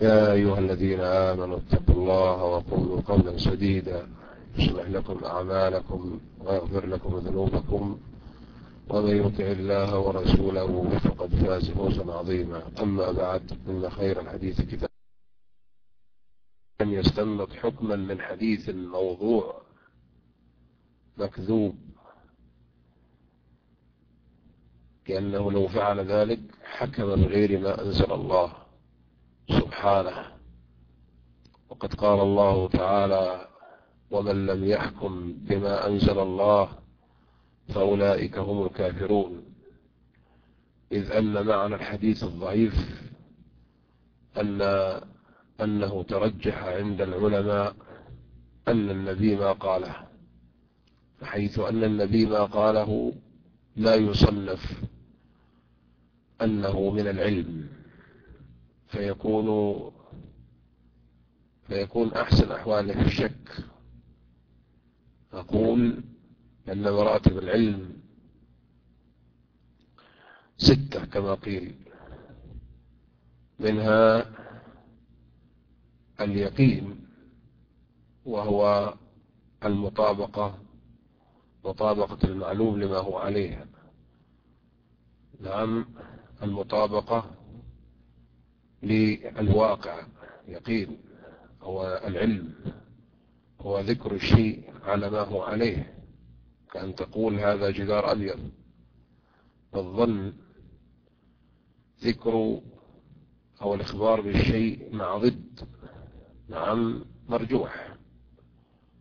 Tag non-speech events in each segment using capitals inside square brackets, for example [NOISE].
يا أيها الذين آمنوا اتقوا الله وقولوا قولا سديدا يصلح لكم أعمالكم ويغفر لكم ذنوبكم ومن يطع الله ورسوله فقد فاز فوزا عظيما. أما بعد إن خير الحديث كتاب أن يستنبط حكما من حديث موضوع مكذوب. كأنه لو فعل ذلك حكم بغير ما أنزل الله. سبحانه. وقد قال الله تعالى ومن لم يحكم بما أنزل الله فأولئك هم الكافرون. إذ أن معنى الحديث الضعيف أن أنه ترجح عند العلماء أن النبي ما قاله حيث أن النبي ما قاله لا يصنف أنه من العلم. فيكون فيكون أحسن أحواله في الشك. أقول أن مراتب العلم ستة كما قيل. منها اليقين وهو المطابقة مطابقة المعلوم لما هو عليه نعم المطابقة للواقع يقين هو العلم هو ذكر الشيء على ما هو عليه. كأن تقول هذا جدار أبيض. الظن ذكر أو الإخبار بالشيء مع ضد نعم مرجوح.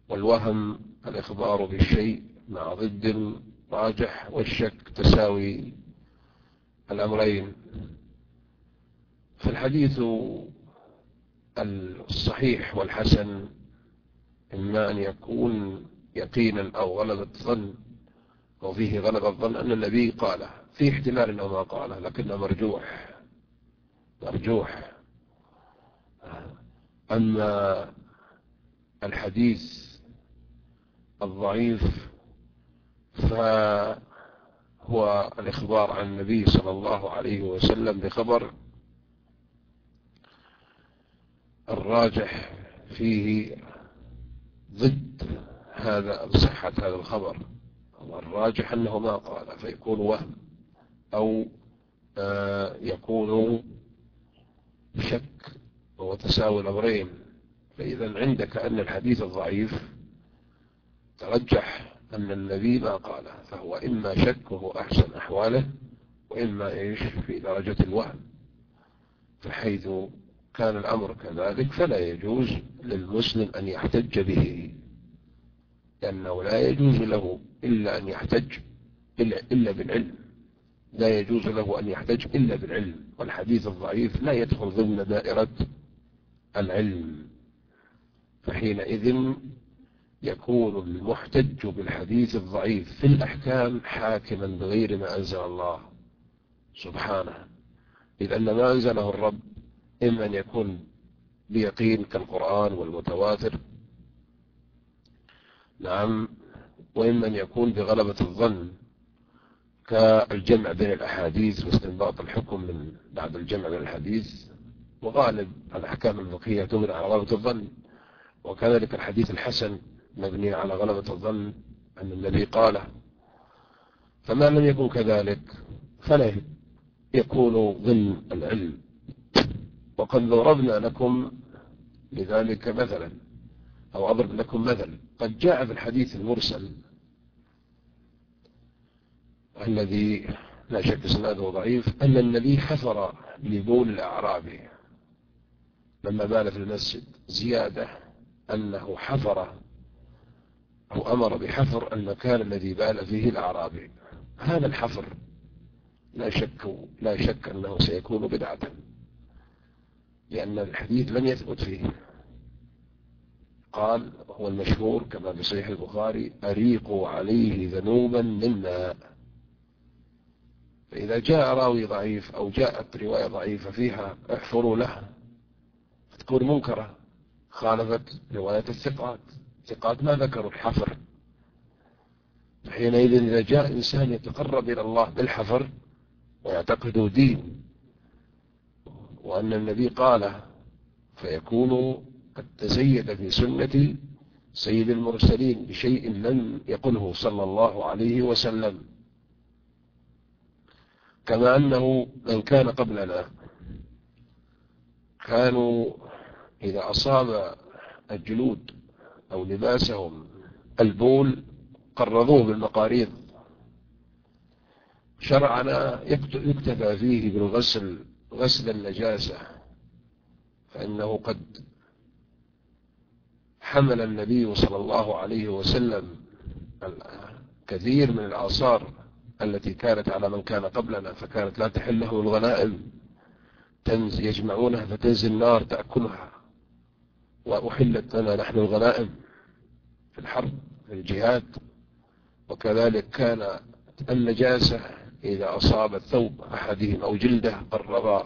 والوهم الإخبار بالشيء مع ضد راجح. والشك تساوي الأمرين. فالحديث الصحيح والحسن إما أن يكون يقينا أو غلبة ظن أو فيه غلبة ظن أن النبي قاله في احتمال أنه ما قاله لكنه مرجوح مرجوح. أما الحديث الضعيف فهو الإخبار عن النبي صلى الله عليه وسلم بخبر الراجح فيه ضد هذا صحة هذا الخبر. الراجح أنه ما قال فيكون وهم أو يكون شك وتساوي الأمرين فإذا عندك أن الحديث الضعيف ترجح أن النبي ما قاله فهو إما شك وهو أحسن أحواله وإما إيش؟ في درجة الوهم. فحيث كان الأمر كذلك فلا يجوز للمسلم أن يحتج به لأنه لا يجوز له إلا أن يحتج إلا بالعلم. لا يجوز له أن يحتج إلا بالعلم. والحديث الضعيف لا يدخل ضمن دائرة العلم. فحينئذ يكون المحتج بالحديث الضعيف في الأحكام حاكما بغير ما أنزل الله سبحانه. إذ أن ما أنزله الرب إما أن يكون بيقين كالقرآن والمتواتر. نعم. وإما أن يكون بغلبة الظن كالجمع بين الأحاديث واستنباط الحكم من بعد الجمع بين الحديث وغالب الأحكام الفقهية تبنى على غلبة الظن. وكذلك الحديث الحسن مبني على غلبة الظن أن النبي قاله فما لم يكن كذلك فلا يكون ضمن العلم. وقد ضربنا لكم لذلك مثلا أو أضرب لكم مثل. قد جاء في الحديث المرسل الذي لا شك اسناده ضعيف أن النبي حفر لبول الأعرابي. لما بال في المسجد زيادة أنه حفر أو أمر بحفر المكان الذي بال فيه الأعرابي. هذا الحفر لا شك لا شك أنه سيكون بدعة. لأن الحديث لم يثبت فيه. قال هو المشهور كما في صحيح البخاري أريقوا عليه ذنوبا من ماء فإذا جاء راوي ضعيف أو جاءت رواية ضعيفة فيها احفروا له فتكون منكرة. خالفت رواية الثقات. الثقات ما ذكروا الحفر. حينئذ إذا جاء إنسان يتقرب إلى الله بالحفر ويعتقد دين. وأن النبي قال فيكون قد تزيد في سنة سيد المرسلين بشيء لم يقله صلى الله عليه وسلم. كما أنه من كان قبلنا كانوا إذا أصاب الجلود أو لباسهم البول قرضوه بالمقاريض. شرعنا يكتفى فيه بالغسل غسل النجاسة فإنه قد حمل النبي صلى الله عليه وسلم كثير من الآثار التي كانت على من كان قبلنا فكانت لا تحل له الغنائم. يجمعونها فتنزل النار تأكلها. وأحلت لنا نحن الغنائم في الحرب في الجهاد. وكذلك كان النجاسة إذا أصاب الثوب أحدهم أو جلده قرب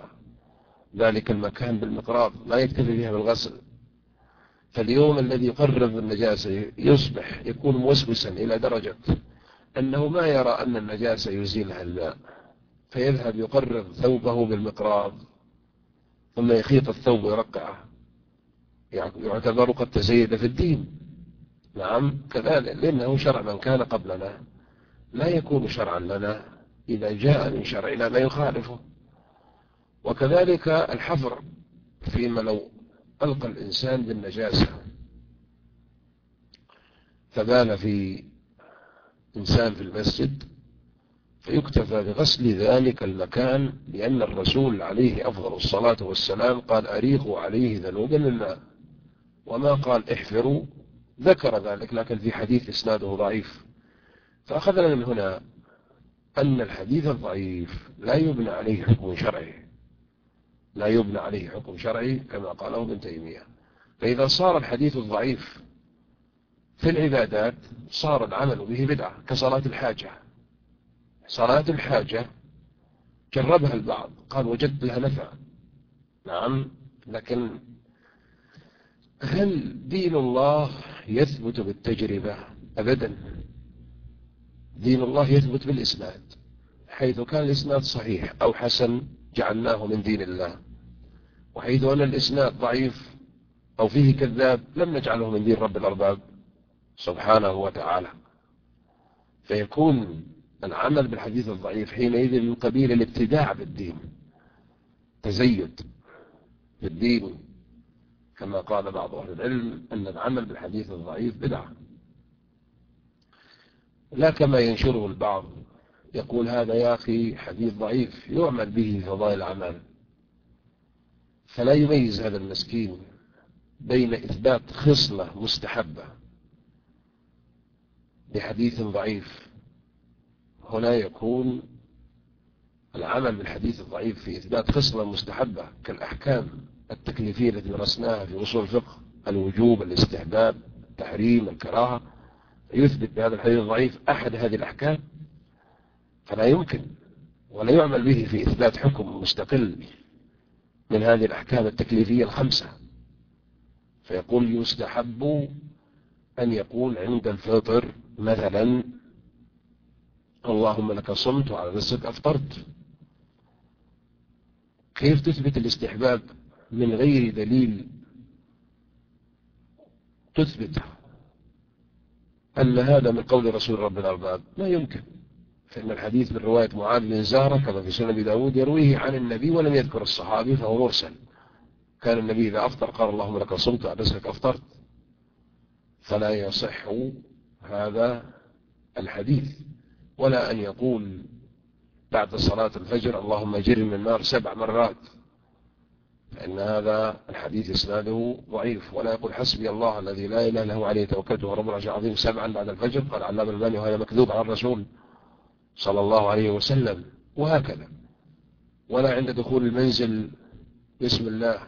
ذلك المكان بالمقراض لا يكتفي فيها بالغسل. فاليوم الذي يقرب النجاسة يصبح يكون موسوسا إلى درجة أنه ما يرى أن النجاسة يزيلها الماء فيذهب يقرب ثوبه بالمقراض ثم يخيط الثوب ويرقعه. يعتبر قد تزيد في الدين. نعم كذلك لأنه شرع من كان قبلنا لا يكون شرعا لنا. إذا جاء من شرعنا ما يخالفه. وكذلك الحفر فيما لو ألقى الإنسان بالنجاسة. فبال في إنسان في المسجد فيكتفى بغسل ذلك المكان لأن الرسول عليه أفضل الصلاة والسلام قال أريقوا عليه ذنوبا الماء وما قال احفروا. ذكر ذلك لكن في حديث إسناده ضعيف. فأخذنا من هنا أن الحديث الضعيف لا يبنى عليه حكم شرعي. لا يبنى عليه حكم شرعي كما قاله ابن تيمية. فإذا صار الحديث الضعيف في العبادات صار العمل به بدعة كصلاة الحاجة. صلاة الحاجة جربها البعض قال وجدت لها نفع. نعم لكن هل دين الله يثبت بالتجربة أبدا؟ دين الله يثبت بالإسناد حيث كان الإسناد صحيح أو حسن جعلناه من دين الله. وحيث أن الإسناد ضعيف أو فيه كذاب لم نجعله من دين رب الأرباب سبحانه وتعالى. فيكون العمل بالحديث الضعيف حينئذ من قبيل الابتداع بالدين تزيد بالدين كما قال بعض أهل العلم أن العمل بالحديث الضعيف بدعة. لا كما ينشره البعض. يقول هذا يا أخي حديث ضعيف يعمل به فضائل الأعمال. فلا يميز هذا المسكين بين إثبات خصلة مستحبة بحديث ضعيف. هنا يكون العمل بالحديث الضعيف في إثبات خصلة مستحبة كالأحكام التكليفية التي درسناها في أصول الفقه الوجوب الاستحباب التحريم الكراهة. يثبت بهذا الحديث الضعيف أحد هذه الأحكام فلا يمكن ولا يعمل به في إثبات حكم مستقل من هذه الأحكام التكليفية الخمسة. فيقول يستحب أن يقول عند الفطر مثلا اللهم لك صمت وعلى نفسك أفطرت. كيف تثبت الاستحباب من غير دليل تثبت أن هذا من قول رسول رب الأرباب. لا يمكن. فإن الحديث من رواية معاذ بن زهرة كما في سنن داود يرويه عن النبي ولم يذكر الصحابي فهو مرسل. كان النبي إذا أفطر قال اللهم لك صمت أليس أفطرت؟ فلا يصح هذا الحديث. ولا أن يقول بعد صلاة الفجر اللهم اجرني من النار سبع مرات. فإن هذا الحديث إسناده ضعيف. ولا يقول حسبي الله الذي لا إله إلا هو عليه توكلت ورب العرش العظيم سبعا بعد الفجر. قال علام الماني وهذا مكذوب على الرسول صلى الله عليه وسلم. وهكذا. ولا عند دخول المنزل بسم الله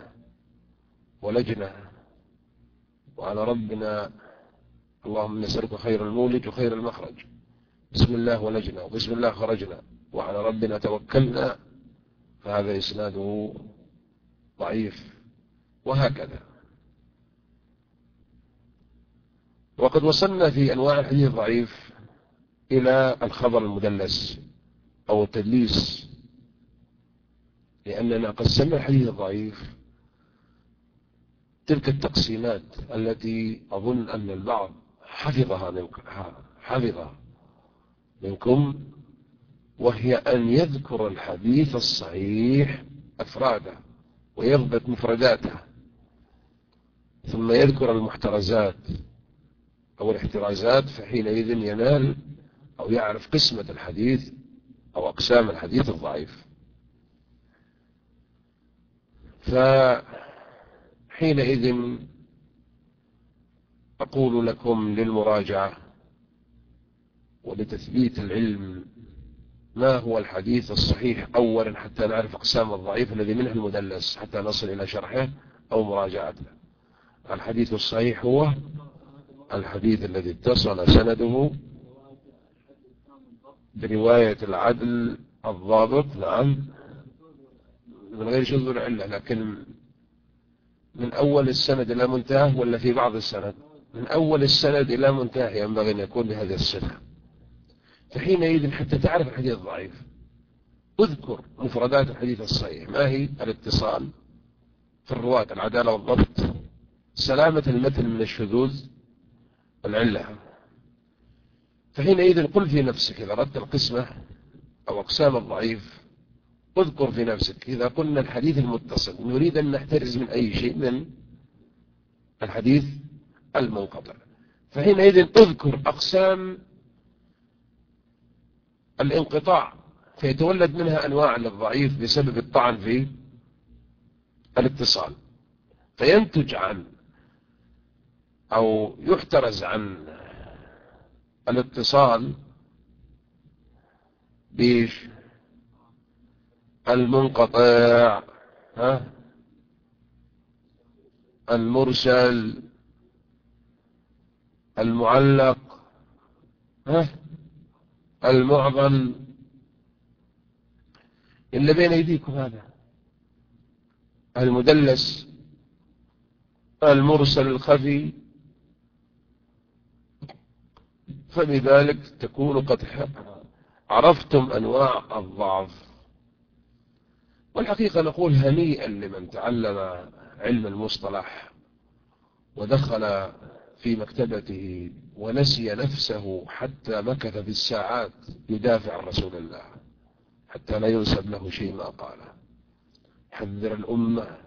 ولجنة. وعلى ربنا اللهم نسألك خير المولج وخير المخرج. بسم الله ولجنا وبسم الله خرجنا. وعلى ربنا توكلنا. فهذا إسناده ضعيف وهكذا. وقد وصلنا في أنواع الحديث الضعيف إلى الخبر المدلس أو التدليس لأننا قسمنا الحديث الضعيف تلك التقسيمات التي أظن أن البعض حفظها حفظها منكم وهي أن يذكر الحديث الصحيح أفراده. ويضبط مفرداته ثم يذكر المحترزات أو الاحترازات فحينئذ ينال أو يعرف قسمة الحديث أو أقسام الحديث الضعيف. فحينئذ أقول لكم للمراجعة ولتثبيت العلم ما هو الحديث الصحيح أولا حتى نعرف أقسام الضعيف الذي منه المدلس حتى نصل إلى شرحه أو مراجعته؟ الحديث الصحيح هو الحديث الذي اتصل سنده برواية العدل الضابط نعم من غير شذ العلة لكن من أول السند إلى منتهى ولا في بعض السند؟ من أول السند إلى منتهى ينبغي أن يكون بهذه الصفة فحينئذ حتى تعرف الحديث الضعيف. اذكر مفردات الحديث الصحيح. ما هي؟ الاتصال في الرواة العدالة والضبط. سلامة المتن من الشذوذ والعلة فحينئذ قل في نفسك إذا أردت القسمة أو أقسام الضعيف اذكر في نفسك. إذا قلنا الحديث المتصل نريد أن نحترز من أي شيء؟ من الحديث المنقطع. فحينئذ اذكر أقسام الانقطاع فيتولد منها أنواع للضعيف بسبب الطعن في الاتصال. فينتج عن أو يحترز عن الاتصال بيش المنقطع ها؟ المرسل المعلق ها؟ المعظم. اللي بين أيديكم هذا. المدلس المرسل الخفي. فبذلك تكون قد عرفتم أنواع الضعف. والحقيقة نقول هنيئا لمن تعلم علم المصطلح ودخل في مكتبته. ونسي نفسه حتى مكث في الساعات يدافع عن رسول الله حتى لا ينسب له شيء ما قاله. حذر الأمة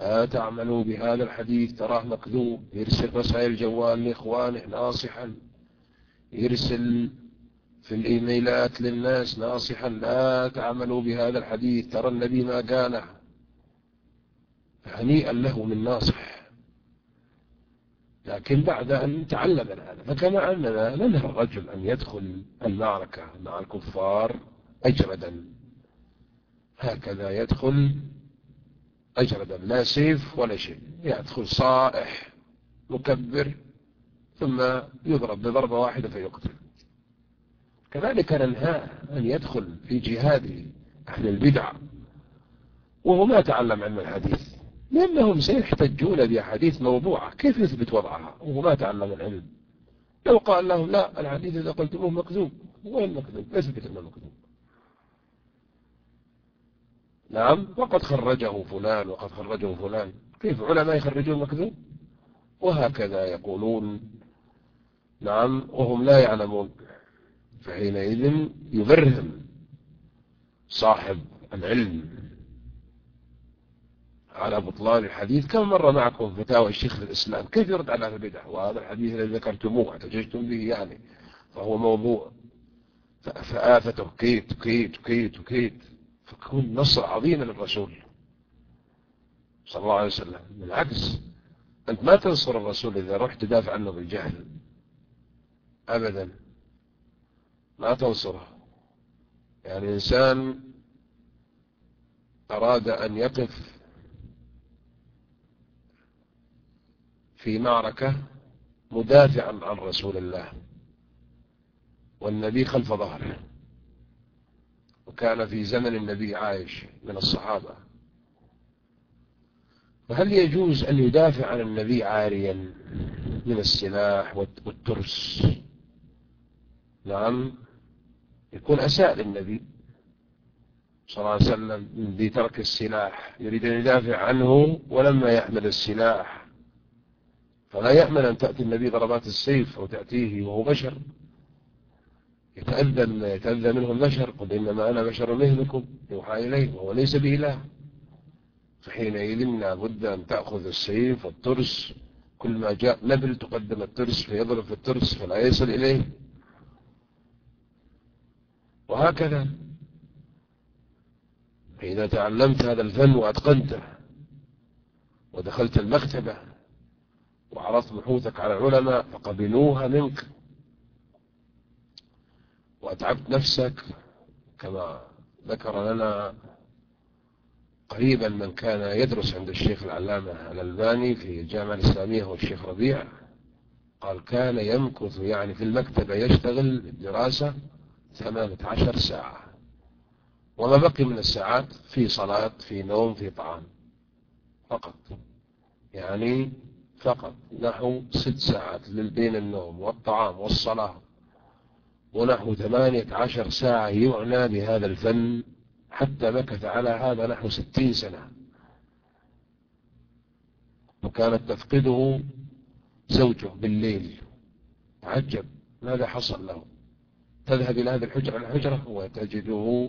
لا تعملوا بهذا الحديث تراه مكذوب. يرسل رسائل جوال لإخوانه ناصحا. يرسل في الإيميلات للناس ناصحا لا تعملوا بهذا الحديث. ترى النبي ما قاله هنيئا له من ناصح. لكن بعد أن تعلم هذا فكما أننا ننهى الرجل أن يدخل المعركة مع الكفار أجردا. هكذا يدخل أجردا لا سيف ولا شيء. يدخل صائح مكبر ثم يضرب بضربة واحدة فيقتل. كذلك ننهاه أن يدخل في جهاد أهل البدع. وهو ما تعلم علم الحديث. لأنهم سيحتجون بأحاديث موضوعة. كيف يثبت وضعها؟ وهو ما تعلم العلم. لو قال لهم لا الحديث إذا قلتموه مكذوب. وين مكذوب؟ اثبت أنه مكذوب. نعم وقد خرجه فلان وقد خرجه فلان. كيف علماء يخرجون مكذوب؟ وهكذا يقولون. نعم وهم لا يعلمون. فحينئذ يبرهم صاحب العلم. على بطلان الحديث. كم مرة معكم فتاوى الشيخ الإسلام كيف يرد على البدع؟ وهذا الحديث الذي ذكرتموه احتججتم به يعني فهو موضوع. فآفته كيت كيت كيت كيت فكون نصر عظيم للرسول صلى الله عليه وسلم. بالعكس أنت ما تنصر الرسول إذا رحت تدافع عنه بالجهل. أبدا. ما تنصره. يعني إنسان أراد أن يقف في معركة مدافعا عن رسول الله والنبي خلف ظهره. وكان في زمن النبي عايش من الصحابة. فهل يجوز أن يدافع عن النبي عاريا من السلاح والترس؟ نعم يكون أساء للنبي صلى الله عليه وسلم بترك السلاح يريد أن يدافع عنه ولما يحمل السلاح. فلا يأمن أن تأتي النبي ضربات السيف أو تأتيه وهو بشر. يتأذى يتأذى منه البشر قل إنما أنا بشر مثلكم يوحى إليه وهو ليس بإله. فحينئذ لابد أن تأخذ السيف والترس. كل ما جاء نبل تقدم الترس فيضرب في الترس فلا يصل إليه. وهكذا. فإذا تعلمت هذا الفن وأتقنته ودخلت المكتبة وعرضت بحوثك على العلماء فقبلوها منك. وأتعبت نفسك كما ذكر لنا قريبا من كان يدرس عند الشيخ العلامة الألباني في الجامعة الإسلامية هو الشيخ ربيع. قال كان يمكث يعني في المكتبة يشتغل الدراسة ثمانية عشر ساعة وما بقي من الساعات في صلاة في نوم في طعام فقط. يعني فقط. نحو ست ساعات بين النوم والطعام والصلاة ونحو ثمانية عشر ساعة يعنى بهذا الفن حتى مكث على هذا نحو ستين سنة. وكانت تفقده زوجه بالليل. تعجب. ماذا حصل له؟ تذهب إلى هذه الحجرة. الحجرة وتجده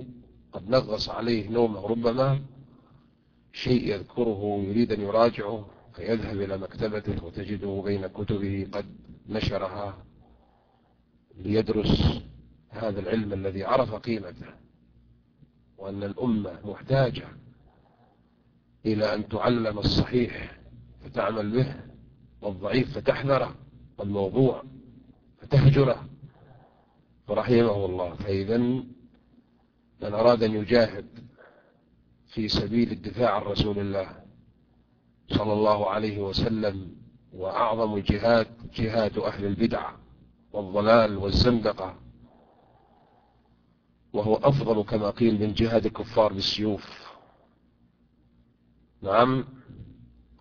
قد نغص عليه نومه ربما شيء يذكره يريد أن يراجعه. فيذهب إلى مكتبته وتجده بين كتبه قد نشرها ليدرس هذا العلم الذي عرف قيمته وأن الأمة محتاجة إلى أن تعلم الصحيح فتعمل به والضعيف فتحذره والموضوع فتهجره فرحمه الله. فإذا من أراد أن يجاهد في سبيل الدفاع عن رسول الله صلى الله عليه وسلم وأعظم الجهاد جهاد أهل البدع والضلال والزندقة وهو أفضل كما قيل من جهاد الكفار بالسيوف. نعم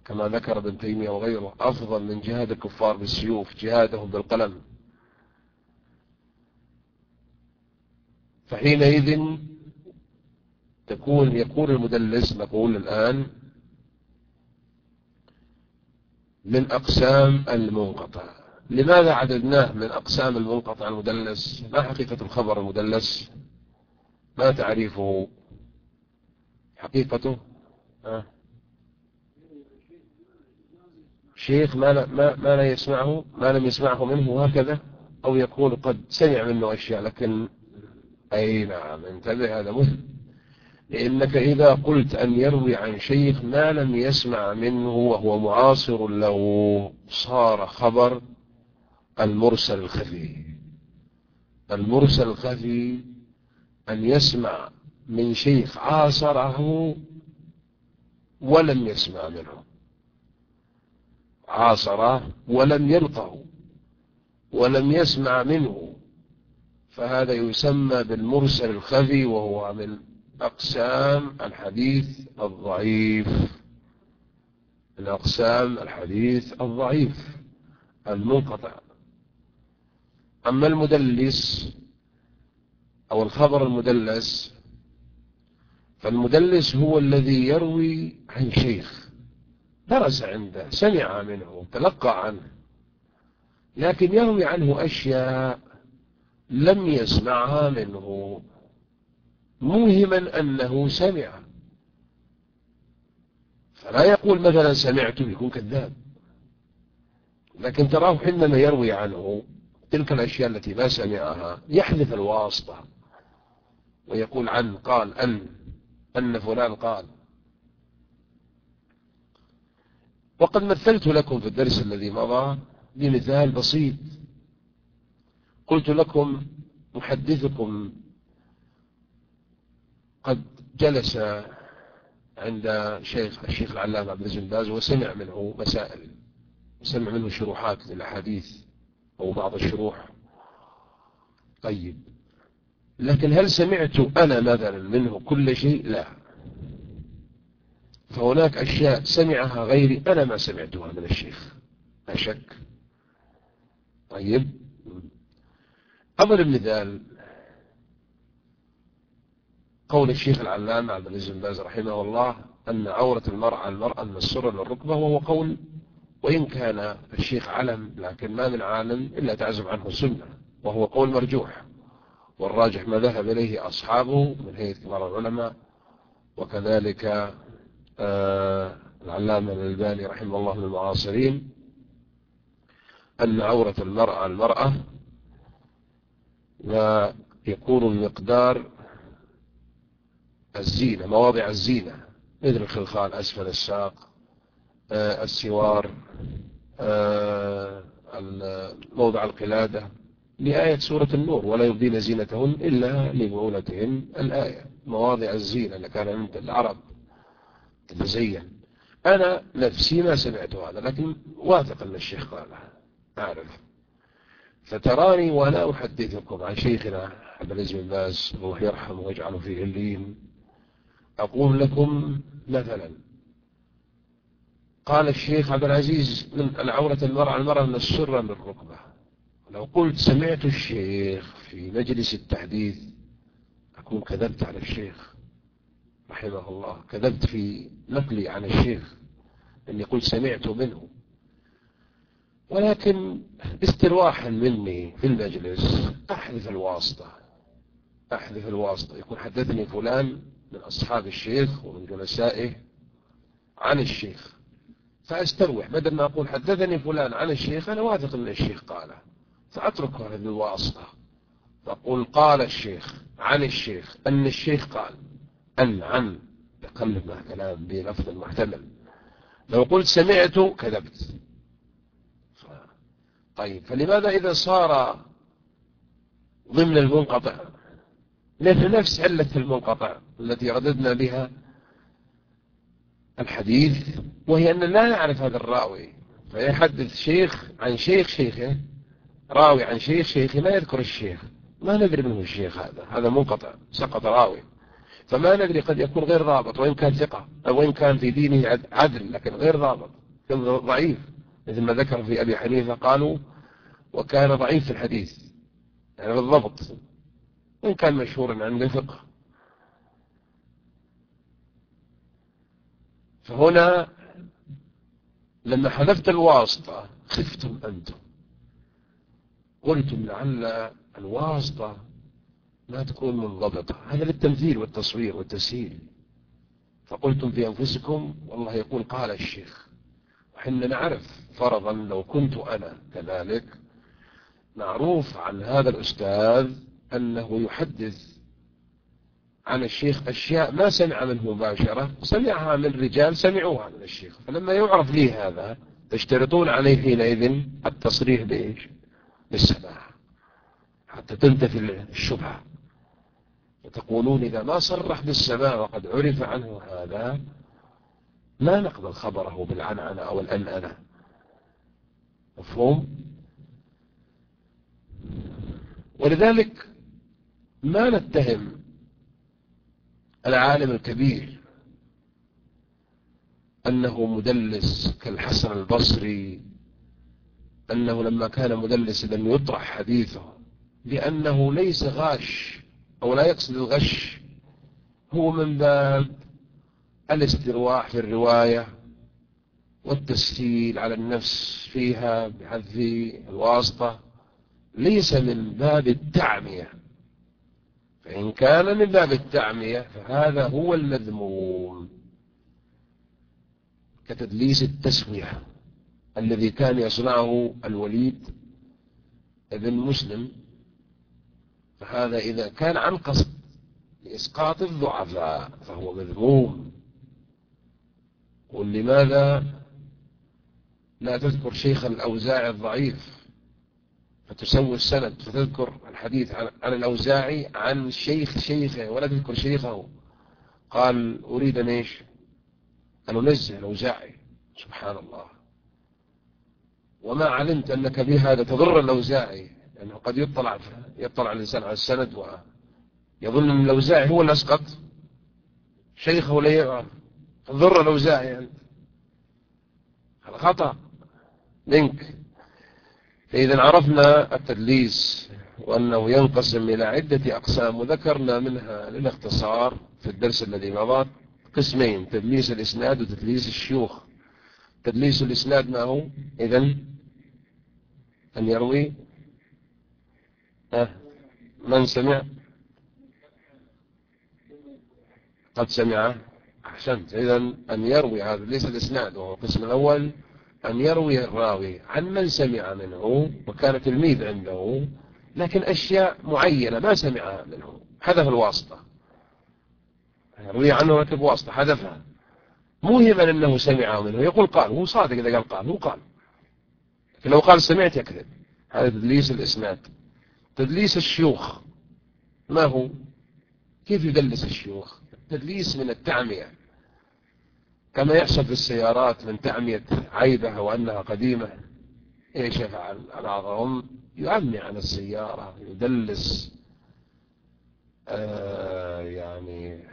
كما ذكر ابن تيمية وغيره أفضل من جهاد الكفار بالسيوف جهادهم بالقلم. فحينئذ تكون يكون المدلس نقول الآن من أقسام المنقطع. لماذا عددناه من أقسام المنقطع المدلس؟ ما حقيقة الخبر المدلس؟ ما تعريفه؟ حقيقته؟ آه. شيخ ما لا, ما, ما لا يسمعه؟ ما لم يسمعه منه هكذا؟ أو يكون قد سمع منه أشياء لكن أي نعم انتبه هذا مهم. لأنك إذا قلت أن يروي عن شيخ ما لم يسمع منه وهو معاصر له صار خبر المرسل الخفي. المرسل الخفي أن يسمع من شيخ عاصره ولم يسمع منه. عاصره ولم يلقه ولم يسمع منه. فهذا يسمى بالمرسل الخفي وهو من أقسام الحديث الضعيف. من أقسام الحديث الضعيف. المنقطع. أما المدلس أو الخبر المدلس فالمدلس هو الذي يروي عن شيخ. درس عنده سمع منه تلقى عنه. لكن يروي عنه أشياء لم يسمعها منه. موهما أنه سمع. فلا يقول مثلا سمعت يكون كذاب. لكن تراه حينما يروي عنه تلك الأشياء التي ما سمعها يحذف الواسطة ويقول عن قال أن أن فلان قال. وقد مثلت لكم في الدرس الذي مضى بمثال بسيط. قلت لكم محدثكم قد جلس عند شيخ الشيخ العلامة عبد العزيز باز وسمع منه مسائل وسمع منه شروحات للأحاديث أو بعض الشروح. طيب لكن هل سمعت أنا مثلا منه كل شيء؟ لا. فهناك أشياء سمعها غيري أنا ما سمعتها من الشيخ لا شك. طيب أضرب مثال قول الشيخ العلامة عبد العزيز بن باز رحمه الله أن عورة المرأة المرأة من السر للركبة وهو قول وإن كان الشيخ علم لكن ما من عالم إلا تعزم عنه السنة وهو قول مرجوح والراجح ما ذهب إليه أصحابه من هيئة كبار العلماء وكذلك آه العلامة الألباني رحمه الله من المعاصرين أن عورة المرأة المرأة لا يكون المقدار الزينة مواضع الزينة مثل الخلخال أسفل الساق آه السوار آه موضع القلادة لآية سورة النور ولا يبدين زينتهن إلا لبعولتهن الآية. مواضع الزينة اللي كان عند العرب تتزين. أنا نفسي ما سمعت هذا لكن واثق أن الشيخ قالها. أعرف. فتراني وأنا أحدثكم عن شيخنا عبد العزيز بن باز الله يرحمه ويجعله في علين أقول لكم مثلا. قال الشيخ عبد العزيز من العورة المرأة المرأة من السرة من الركبة لو قلت سمعت الشيخ في مجلس التحديث أكون كذبت على الشيخ رحمه الله. كذبت في نقلي عن الشيخ أني قلت سمعت منه. ولكن استرواحا مني في المجلس أحذف الواسطة. أحذف الواسطة. يكون حدثني فلان من أصحاب الشيخ ومن جلسائه عن الشيخ. فأستروح بدل ما أقول حدثني فلان عن الشيخ أنا واثق أن الشيخ قاله. فأترك هذه الواسطة فأقول قال الشيخ عن الشيخ أن الشيخ قال أن عن تقلب مع كلام بلفظ محتمل. لو قلت سمعت كذبت. طيب فلماذا إذا صار ضمن المنقطع؟ نفس علة المنقطع. التي رددنا بها الحديث وهي أن لا نعرف هذا الراوي. فيحدث شيخ عن شيخ شيخه راوي عن شيخ شيخه ما يذكر الشيخ. ما ندري منه الشيخ هذا هذا منقطع سقط راوي. فما ندري قد يكون غير ضابط وإن كان ثقة أو وإن كان في دينه عدل لكن غير ضابط. ضعيف. مثل ما ذكر في أبي حنيفة قالوا وكان ضعيف في الحديث. يعني بالضبط. وإن كان مشهورا عند فقه فهنا لما حذفت الواسطة خفتم أنتم. قلتم لعل الواسطة ما تكون منضبطة. هذا للتمثيل والتصوير والتسهيل. فقلتم في أنفسكم والله يقول قال الشيخ وحنا نعرف فرضا لو كنت أنا كذلك معروف عن هذا الأستاذ أنه يحدث عن الشيخ أشياء ما سمع منه مباشرة سمعها من رجال سمعوها من الشيخ. فلما يعرف لي هذا تشترطون عليه حينئذ التصريح بإيش؟ بالسماع. حتى تنتفي الشبهة. وتقولون إذا ما صرح بالسماع وقد عرف عنه هذا لا نقبل خبره بالعنعنة أو الأنأنة. مفهوم؟ ولذلك ما نتهم العالم الكبير أنه مدلس كالحسن البصري أنه لما كان مدلسا لم يطرح حديثه لأنه ليس غاش أو لا يقصد الغش هو من باب الاسترواح في الرواية والتسهيل على النفس فيها بحذف الواسطة ليس من باب التعمية. فإن كان من باب التعمية فهذا هو المذموم كتدليس التسوية الذي كان يصنعه الوليد ابن مسلم فهذا إذا كان عن قصد لإسقاط الضعفاء فهو مذموم. قل لماذا لا تذكر شيخ الأوزاعي الضعيف؟ فتسوي السند فتذكر الحديث عن الأوزاعي عن شيخ شيخه ولا تذكر شيخه. قال أريد أن إيش؟ أن أنزه الأوزاعي. سبحان الله. وما علمت أنك بهذا تضر الأوزاعي لأنه قد يطلع يطلع الإنسان على السند ويظن أن الأوزاعي هو اللي أسقط شيخه لا يعرف. تضر الأوزاعي يعني. هذا خطأ منك. فإذا عرفنا التدليس وأنه ينقسم إلى عدة أقسام وذكرنا منها للاختصار في الدرس الذي مضى قسمين تدليس الإسناد وتدليس الشيوخ. تدليس الإسناد ما هو؟ إذن أن يروي. من سمع؟ قد سمع. أحسنت. إذا أن يروي هذا ليس الإسناد وهو القسم الأول. أن يروي الراوي عن من سمع منه وكان تلميذ عنده لكن أشياء معينة ما سمعها منه. حذف الواسطة. يروي عنه ركب واسطة حذفها موهما أنه سمعه منه. يقول قال هو صادق إذا قال قال هو قال. لكن لو قال سمعت يكذب. هذا تدليس الإسناد. تدليس الشيوخ. ما هو؟ كيف يدلس الشيوخ؟ التدليس من التعمية. كما يحصل في السيارات من تعمية عيبها وأنها قديمة إيش يفعل؟ بعضهم يعمي عن السيارة يدلس آه يعني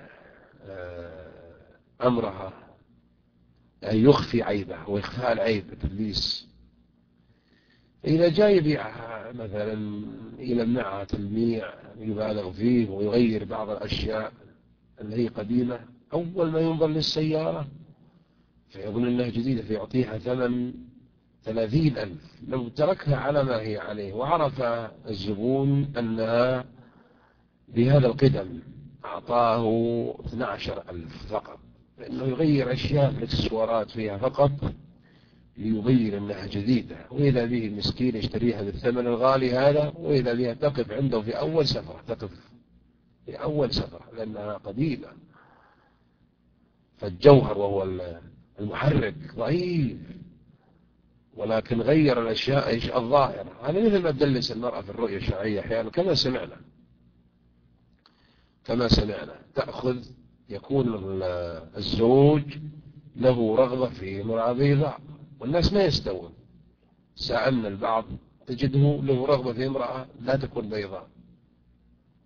آه أمرها يخفي عيبه وإخفاء العيب تدليس إذا جاء يبيعها مثلا يلمعها تلميع يبالغ فيه ويغير بعض الأشياء اللي هي قديمة أول ما ينظر للسيارة فيظن أنها جديدة فيعطيها ثمن ثلاثين ألف. لو تركها على ما هي عليه وعرف الزبون أنها بهذا القدم أعطاه 12 ألف فقط. لأنه يغير أشياء في السوارات فيها فقط ليبين أنها جديدة. وإذا به مسكين يشتريها بالثمن الغالي هذا وإذا بها تقف عنده في أول سفرة تقف في أول سفرة لأنها قديمة. فالجوهر وهو المحرك ضعيف ولكن غير الأشياء الظاهرة هذا مثل ما تدلس المرأة في الرؤية الشرعية أحيانا كما سمعنا. كما سمعنا. تأخذ يكون الزوج له رغبة في امرأة بيضاء. والناس ما يستوون. سألنا البعض تجده له رغبة في امرأة لا تكون بيضاء.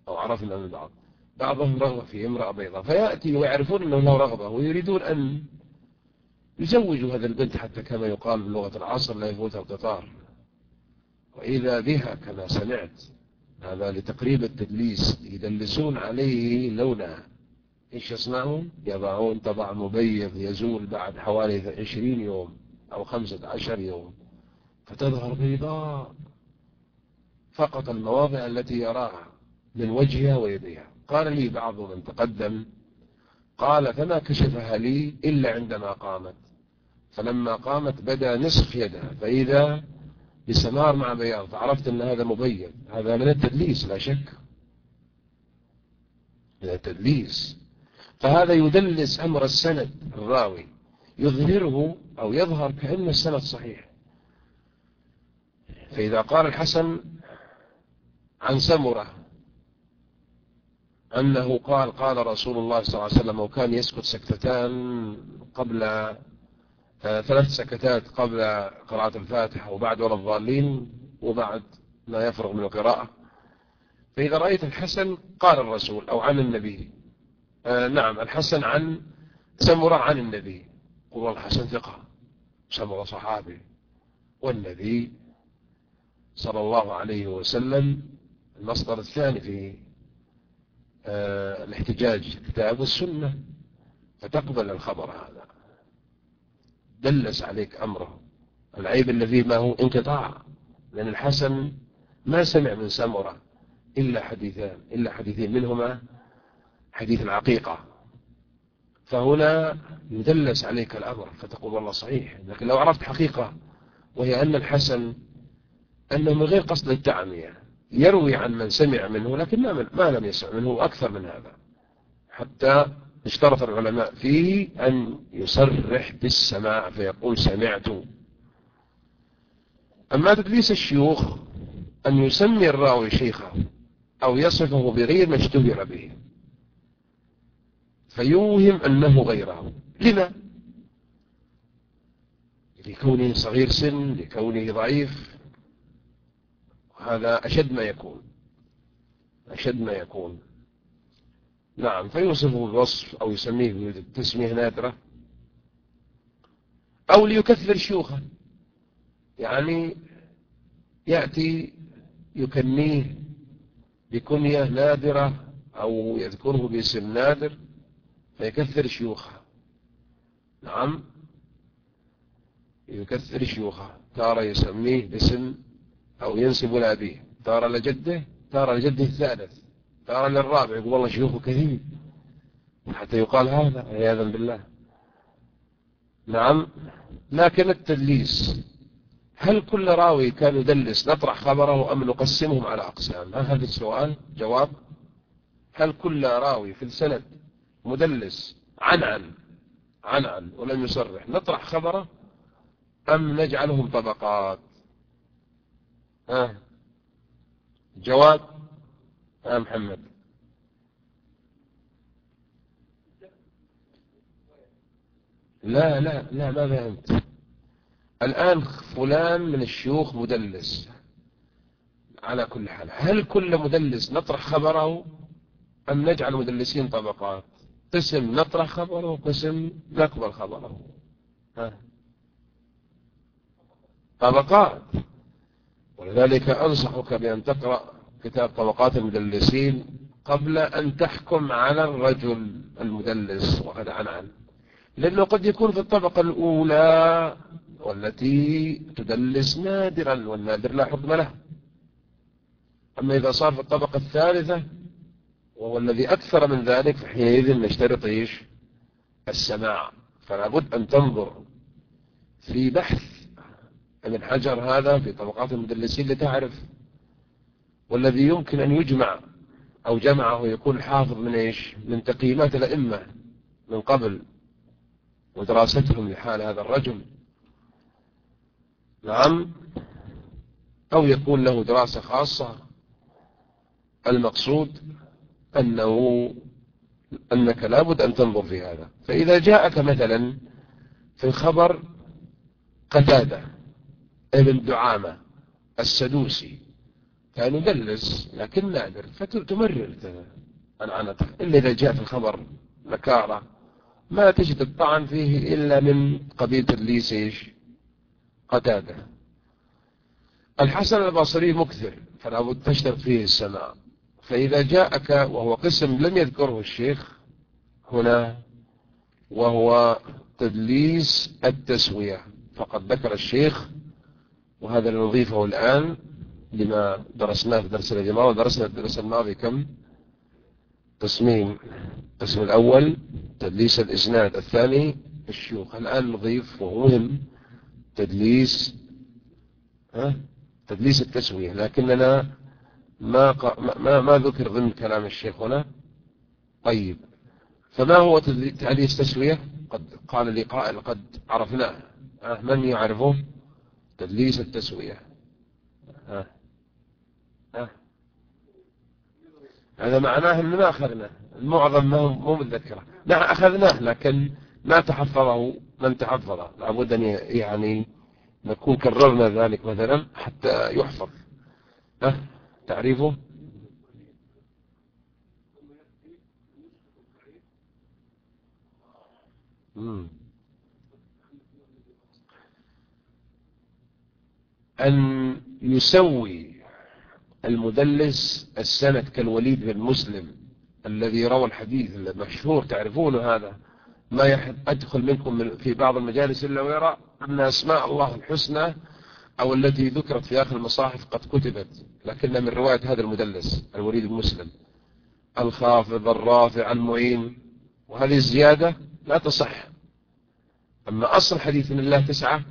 أو عرفنا من البعض بعضهم رغبة في امرأة بيضاء. فيأتي ويعرفون أنه له رغبة ويريدون أن يزوجوا هذا البنت حتى كما يقال بلغة العصر لا يفوت القطار. وإذا بها كما سمعت هذا لتقريب التدليس يدلسون عليه لونها إيش يصنعون؟ يضعون طبع مبيض يزول بعد حوالي عشرين يوم أو خمسة عشر يوم. فتظهر بيضاء فقط المواضع التي يراها من وجهها ويديها. قال لي بعض من تقدم قال فما كشفها لي إلا عندما قامت. فلما قامت بدا نصف يدها فإذا بسمار مع بياض فعرفت أن هذا مبين هذا من التدليس لا شك. من التدليس. فهذا يدلس أمر السند الراوي يظهره أو يظهر كأن السند صحيح. فإذا قال الحسن عن سمرة أنه قال قال رسول الله صلى الله عليه وسلم وكان يسكت سكتتان قبل ثلاث سكتات قبل قراءة الفاتحة وبعد ولا الضالين وبعد ما يفرغ من القراءة. فإذا رأيت الحسن قال الرسول أو عن النبي. آه نعم الحسن عن سمرة عن النبي. قل الحسن ثقة. سمرة صحابي. والنبي صلى الله عليه وسلم المصدر الثاني في آه الاحتجاج الكتاب والسنة فتقبل الخبر هذا. دلس عليك أمره. العيب الذي ما هو انقطاع. لأن الحسن ما سمع من سمرة إلا حديثان إلا حديثين. منهما حديث العقيقة فهنا يدلس عليك الأمر فتقول والله صحيح. لكن لو عرفت حقيقة وهي أن الحسن أنه من غير قصد التعمية يروي عن من سمع منه لكن ما لم يسمع منه أكثر من هذا. حتى اشترط العلماء فيه أن يصرح بالسماع فيقول سمعت. أما تدليس الشيوخ أن يسمي الراوي شيخه أو يصفه بغير ما اشتهر به فيوهم أنه غيره. لما؟ لكونه صغير سن لكونه ضعيف. هذا أشد ما يكون أشد ما يكون. نعم فيوصفه بالوصف أو يسميه بتسمية نادرة أو ليكثر شيوخه. يعني يأتي يكنيه بكنية نادرة أو يذكره باسم نادر فيكثر شيوخه. نعم يكثر شيوخه. تارة يسميه باسم أو ينسب لأبيه. تارة لجده تارة لجده الثالث. تارة للرابع يقول والله شيوخه كثير. حتى يقال هذا عياذا بالله. نعم. لكن التدليس هل كل راوي كان يدلس نطرح خبره أم نقسمهم على أقسام؟ هل هذا السؤال؟ جواب. هل كل راوي في السند مدلس عن عن عن عن ولم يصرح نطرح خبره أم نجعلهم طبقات؟ ها؟ جواب. ها محمد. لا لا لا ما فهمت الآن فلان من الشيوخ مدلس. على كل حال هل كل مدلس نطرح خبره أم نجعل مدلسين طبقات؟ قسم نطرح خبره وقسم نقبل خبره. ها. طبقات. ولذلك أنصحك بأن تقرأ كتاب طبقات المدلسين قبل أن تحكم على الرجل المدلس وهذا عن عن لأنه قد يكون في الطبقة الأولى والتي تدلس نادرا والنادر لا حكم له. أما إذا صار في الطبقة الثالثة وهو الذي أكثر من ذلك فحينئذ نشترط إيش؟ السماع. فلا بد أن تنظر في بحث ابن حجر هذا في طبقات المدلسين لتعرف والذي يمكن أن يجمع أو جمعه يكون حافظ من إيش؟ من تقييمات الأئمة من قبل ودراستهم لحال هذا الرجل. نعم. أو يكون له دراسة خاصة. المقصود أنه أنك لابد أن تنظر في هذا. فإذا جاءك مثلا في الخبر قتادة ابن دعامة السدوسي كان يدلس لكن نادر فتمرر عنعنته إلا إذا جاء في الخبر نكارة ما تجد الطعن فيه إلا من قبيل تدليس إيش؟ قتادة. الحسن البصري مكثر فلا بد تشترط فيه السماع فإذا جاءك وهو قسم لم يذكره الشيخ هنا وهو تدليس التسوية. فقد ذكر الشيخ وهذا نضيفه الآن لما درسناه في درس الجماعة ودرسنا الدرس الماضي كم؟ تصميم القسم الأول تدليس الإسناد الثاني الشيوخ الآن نضيف وهو مهم تدليس ها؟ تدليس التسوية. لكننا ما ما ما ذكر ضمن كلام الشيخ هنا. طيب فما هو تدليس تسوية؟ قد قال لي قائل قد عرفناه. من يعرفه؟ تدليس التسوية. ها؟ هذا معناه ان ما اخذناه المعظم مو متذكرة. نعم أخذناه لكن ما تحفظه من تحفظه. لابد أن يعني نكون كررنا ذلك مثلا حتى يحفظ. ها؟ تعريفه؟ أن يسوي المدلس السند كالوليد بن مسلم الذي روى الحديث المشهور تعرفون هذا؟ ما يحب أدخل منكم في بعض المجالس إلا ويرى أن أسماء الله الحسنى أو التي ذكرت في آخر المصاحف قد كتبت لكن من رواية هذا المدلس الوليد بن مسلم. الخافض الرافع المعين وهذه الزيادة لا تصح. أما أصل حديث من الله تسعة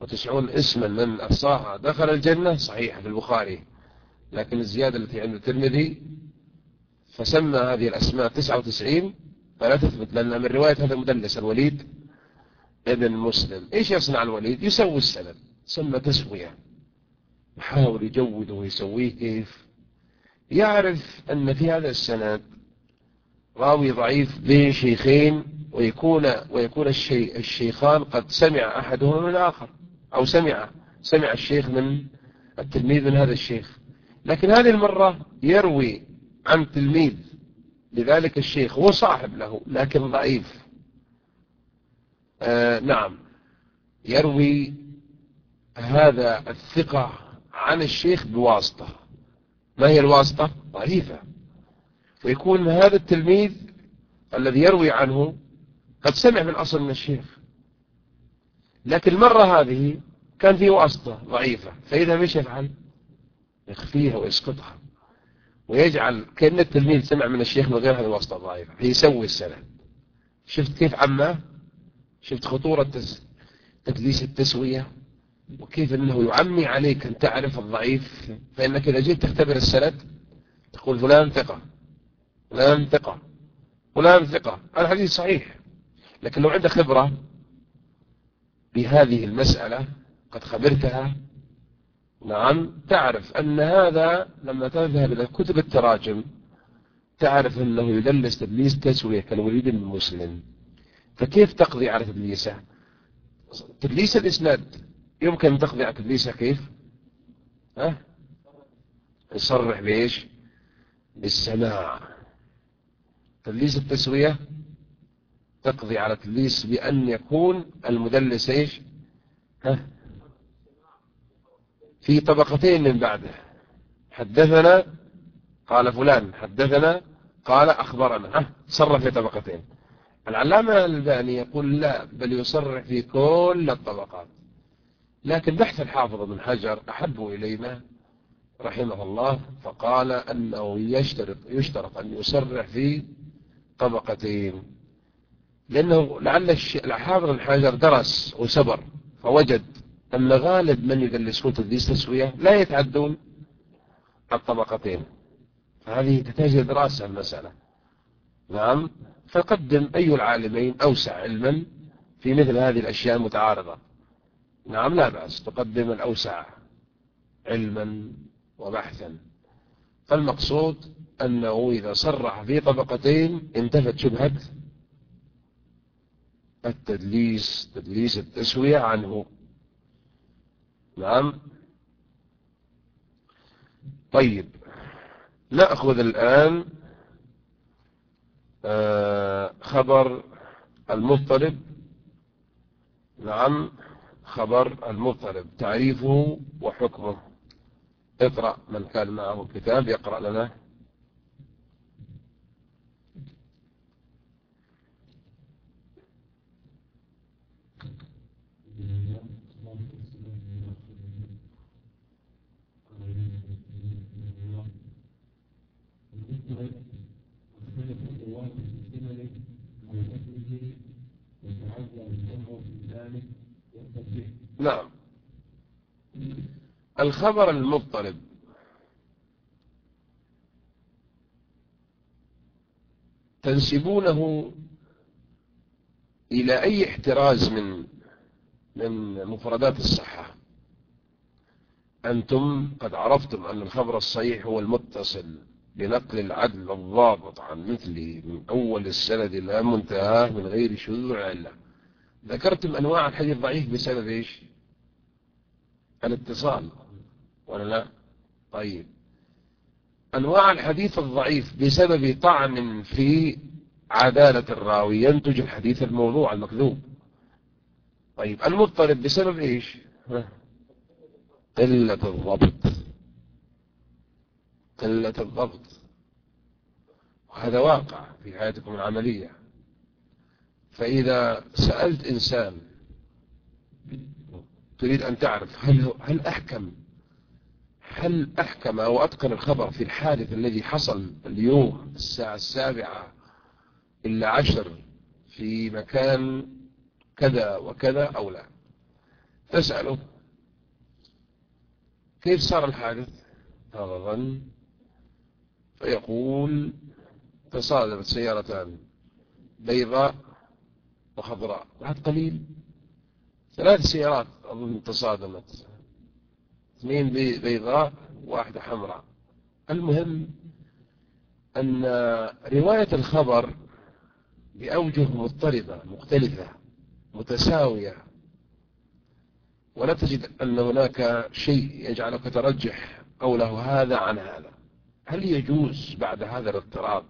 وتسعون اسما من أحصاها دخل الجنة صحيحة في البخاري. لكن الزيادة التي عند الترمذي فسمى هذه الأسماء 99 فلا تثبت لأن من رواية هذا المدلس الوليد ابن مسلم. إيش يصنع الوليد؟ يسوي السند سمى تسوية. يحاول يجوده ويسويه كيف؟ يعرف أن في هذا السند راوي ضعيف بين شيخين ويكون ويكون الشيء الشيخان قد سمع أحدهما من الآخر أو سمع سمع الشيخ من التلميذ من هذا الشيخ. لكن هذه المرة يروي عن تلميذ لذلك الشيخ هو صاحب له لكن ضعيف. آه نعم. يروي هذا الثقة عن الشيخ بواسطة. ما هي الواسطة؟ ضعيفة. ويكون هذا التلميذ الذي يروي عنه قد سمع من أصل من الشيخ. لكن المرة هذه كان في واسطة ضعيفة. فإذا مش يفعل يخفيها ويسقطها. ويجعل كأن التلميذ سمع من الشيخ من غير هذه الواسطة الضعيفة. فيسوي السند. شفت كيف عماه شفت خطورة تدليس التسوية؟ وكيف أنه يعمي عليك أن تعرف الضعيف؟ فإنك إذا جيت تختبر السند تقول فلان ثقة فلان ثقة فلان ثقة. الحديث صحيح. لكن لو عندك خبرة بهذه المسألة قد خبرتها نعم تعرف أن هذا لما تذهب إلى كتب التراجم تعرف أنه يدلس تدليس تسوية كالوليد بن مسلم فكيف تقضي على تدليسه تدليس الإسناد يمكن تقضي على تدليسه كيف؟ ها؟ يصرح بإيش؟ بالسماع. تدليس التسوية تقضي على تدليس بأن يكون المدلس إيش؟ ها؟ في طبقتين من بعده. حدثنا قال فلان حدثنا قال أخبرنا. صرف في طبقتين. العلامة الباني يقول لا بل يصرح في كل الطبقات. لكن بحث الحافظ بن حجر أحب إلينا رحمه الله فقال أنه يشترط, يشترط أن يصرح في طبقتين. لأنه لعل الحافظ بن حجر درس وسبر فوجد أن غالب من يدلسون تدليس تسوية لا يتعدون الطبقتين. فهذه تحتاج دراسة المسألة. نعم. فقدم أي العالمين أوسع علما في مثل هذه الأشياء المتعارضة. نعم لا بأس. تقدم الأوسع علما وبحثا. فالمقصود أنه إذا صرح في طبقتين انتفت شبهة التدليس تدليس التسوية عنه. نعم. طيب نأخذ الآن آه، خبر المضطرب. نعم خبر المضطرب. تعريفه وحكمه. اقرأ من كان معه كتاب يقرأ لنا. نعم. الخبر المضطرب. تنسبونه إلى أي احتراز من من مفردات الصحة؟ أنتم قد عرفتم أن الخبر الصحيح هو المتصل. بنقل العدل الضابط عن مثله من أول السند إلى منتهاه من غير شذوذ علة ذكرتم أنواع الحديث ضعيف بسبب إيش؟ الاتصال ولا لا؟ طيب. أنواع الحديث الضعيف بسبب طعن في عدالة الراوي ينتج الحديث الموضوع المكذوب. طيب المضطرب بسبب إيش؟ قلة الضبط. قلة الضبط. وهذا واقع في حياتكم العملية. فإذا سألت إنسان تريد أن تعرف هل, هل أحكم هل أحكم أو أتقن الخبر في الحادث الذي حصل اليوم الساعة السابعة إلا عشر في مكان كذا وكذا أو لا؟ تسأله كيف صار الحادث؟ هذا ظن فيقول تصادمت سيارتان بيضاء وخضراء بعد قليل. ثلاث سيارات أظن تصادمت اثنين بيضاء واحدة حمراء. المهم أن رواية الخبر بأوجه مضطربة مختلفة متساوية ولا تجد أن هناك شيء يجعلك ترجح قوله هذا عن هذا. هل يجوز بعد هذا الاضطراب